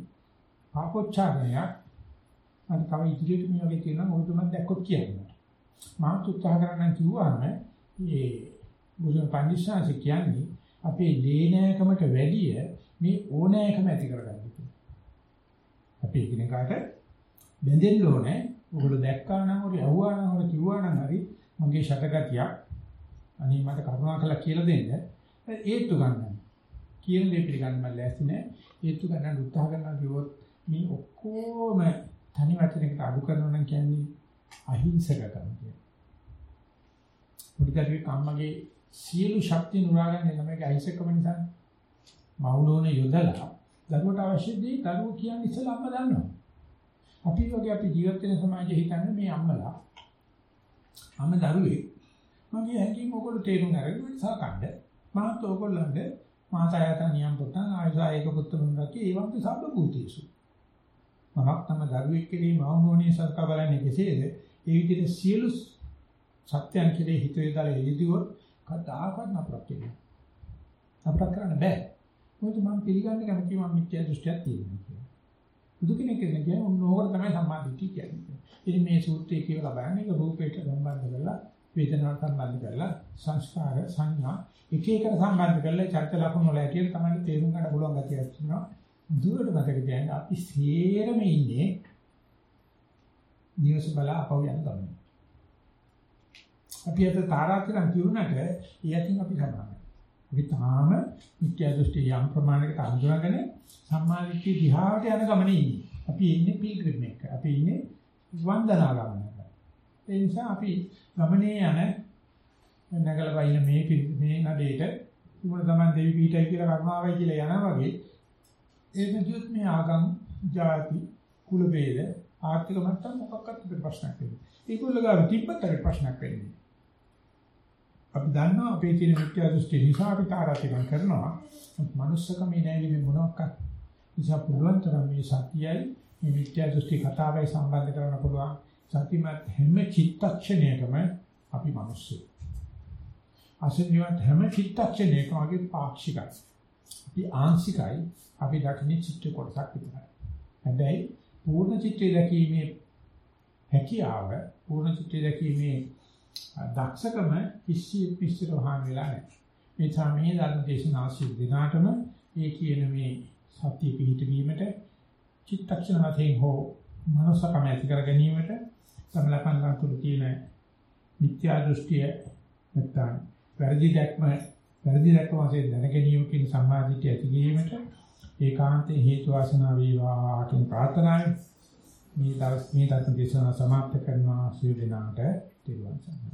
පාපොච්චාරණයක්. අර තව ඉදිරියට මේ වගේ තියෙනවා මොකද මම දැක්කොත් කියන්නේ. මාත් උත්සාහ කරන්න කිව්වම මේ බුදුන් පඬිස්සාසි කියන්නේ අපේ ලේනෑකමට වැඩිය මේ ඕනෑකම ඇති කරගන්න කියලා. අපි එකිනෙකාට බැඳෙන්න ඕනේ. ඔයගොල්ලෝ දැක්කා නම් හරි අහුවා නම් හරි කිව්වා නම් හරි මගේ ෂටගතියක් අනේ මට කරුණාකරලා කියලා දෙන්න. ඒත්තු ගන්න. කියන දේ පිළිගන්න මම ලෑස්ති නෑ. ඒත්තු ගන්න උත්සාහ කරනවා කිව්වොත් මේ ඔක්කොම තනි වචනයකට අඩු කරනවා නම් කියන්නේ අහිංසකකම කියන්නේ. මුදිකාගේ කම්මගේ සියලු ශක්තිය නුරාගන්නේ ළමයිගේ අහිංසකම නිසා. මවුනෝනේ යොදලා දරුවට අවශ්‍ය දේ දරුවෝ කියන්නේ ඉස්සෙල්ලා අම්මා දන්නවා. අපි වගේ අපි ජීවත් වෙන සමාජයේ හිතන්නේ මේ අම්මලා අම්ම දරුවේ මගේ හැකියිම ඔයගොල්ලෝ තේරුම් අරගෙන සාකණ්ඩ මාත් ඔයගොල්ලන්ට මාතායත නියම් පුතන් ආයසායක පුත්තුන්ගේ ඒ වන්ත සබ්බ භූතේසු මමක් තම දරුවෙක් කෙරෙහි මවුනෝනේ සර්ක බලන්නේ කෙසේද? ඒ විදිහට සියලු සත්‍යයන් කෙරෙහි හිත යොදලා එළිදුවොත් කදාකවත් නපරක් වෙනවා. අපට කරන්න බෑ. මොකද මම පිළිගන්න කැමති මම මිත්‍යා දෘෂ්ටියක් තියෙනවා කියලා. බුදු කෙනෙක් කියන්නේ ඔන්න ඕකට තමයි සම්මාදිට්ඨිය කියන්නේ. ඉතින් මේ සූත්‍රය කියලා බලන්නේ ඒක රූපයට සම්බන්ධ කරලා වේදනාවට සම්බන්ධ කරලා සංස්කාර සංඥා එක එකට සම්බන්ධ කරලා චර්ත ලක්ෂණ වල ඇටියට තමයි තේරුම් ගන්න පුළුවන් ගැතියක් තියෙනවා. දුරට මතක තියාගන්න අපි සේරම ඉන්නේ නිවස බල අපව යන ගමන. අපි අත තාරාතිරම් කියුණාට ඊයකින් අපි සමානයි. අපි තාම මිත්‍යා දෘෂ්ටි යම් ප්‍රමාණයකට අඳුරගෙන සම්මාදිට්ඨිය දිහාට යන ගමනේ ඉන්නේ. අපි ඉන්නේ පිල්ග්‍රිම් එක. අපි ඉන්නේ වන්දනා ගමනක. ඒ නිසා අපි ගමනේ යන නැගල වයින් මේ මේ නඩේට උඹ තමයි දෙවි පීඨයි කියලා කරුණාවයි කියලා යනවා වගේ ඒක කියොත් මේ ආගම්, ಜಾති, කුල ભેද, ආර්ථික මට්ටම් මොකක්වත් අපිට ප්‍රශ්නයක් වෙන්නේ. ඒගොල්ලෝ ගාව තිබ්බත් අපිට ප්‍රශ්නයක් වෙන්නේ. අපි දන්නවා අපේ තියෙන මිත්‍යා දෘෂ්ටි නිසා අපි තාරාතිරම් කරනවා. මනුස්සකමේ නැගිනේ මොනවාක්වත්. නිසා පුළුවන් තරම් මේ සතියයි මේ මිත්‍යා දෘෂ්ටි කතාවයි සම්බන්ධ කරන්න පුළුවන්. සතිමත් හැම චිත්තක්ෂණයකම අපි මිනිස්සු. අසන්නිවත් හැම චිත්තක්ෂණයකම අපි පාක්ෂිකයි. අපි ආංශිකයි අපි දකින්නේ චිත්ත කොටසක් විතරයි. හැබැයි පූර්ණ චිත්‍රය දැකීමේ හැකියාව පූර්ණ චිත්‍රය දැකීමේ දක්ෂකම කිසි පිස්සර වහන් වෙලා නැහැ. මේ සාමයේ ධර්ම දේශනා සිල් දිනාටම ඒ කියන මේ සත්‍ය පිහිටවීමට චිත්තක්ෂණ වශයෙන් හෝ මනසකම ඇති කර ගැනීමට සමලකම් තුළ තියෙන මිත්‍යා දෘෂ්ටිය නැත්නම් වැරදි දැක්ම වැරදි දැක්ම වශයෙන් දැන ගැනීමකින් සම්මාදිටිය ඇති කිරීමට ඒකාන්තේ හේතු වාසනා වේවා කියන ප්‍රාර්ථනාවයි මේ දවස් මේ ධර්ම දේශනාව සමාප්ත කරනවා. සියලු දෙනාට. තිරුවන් සරණයි.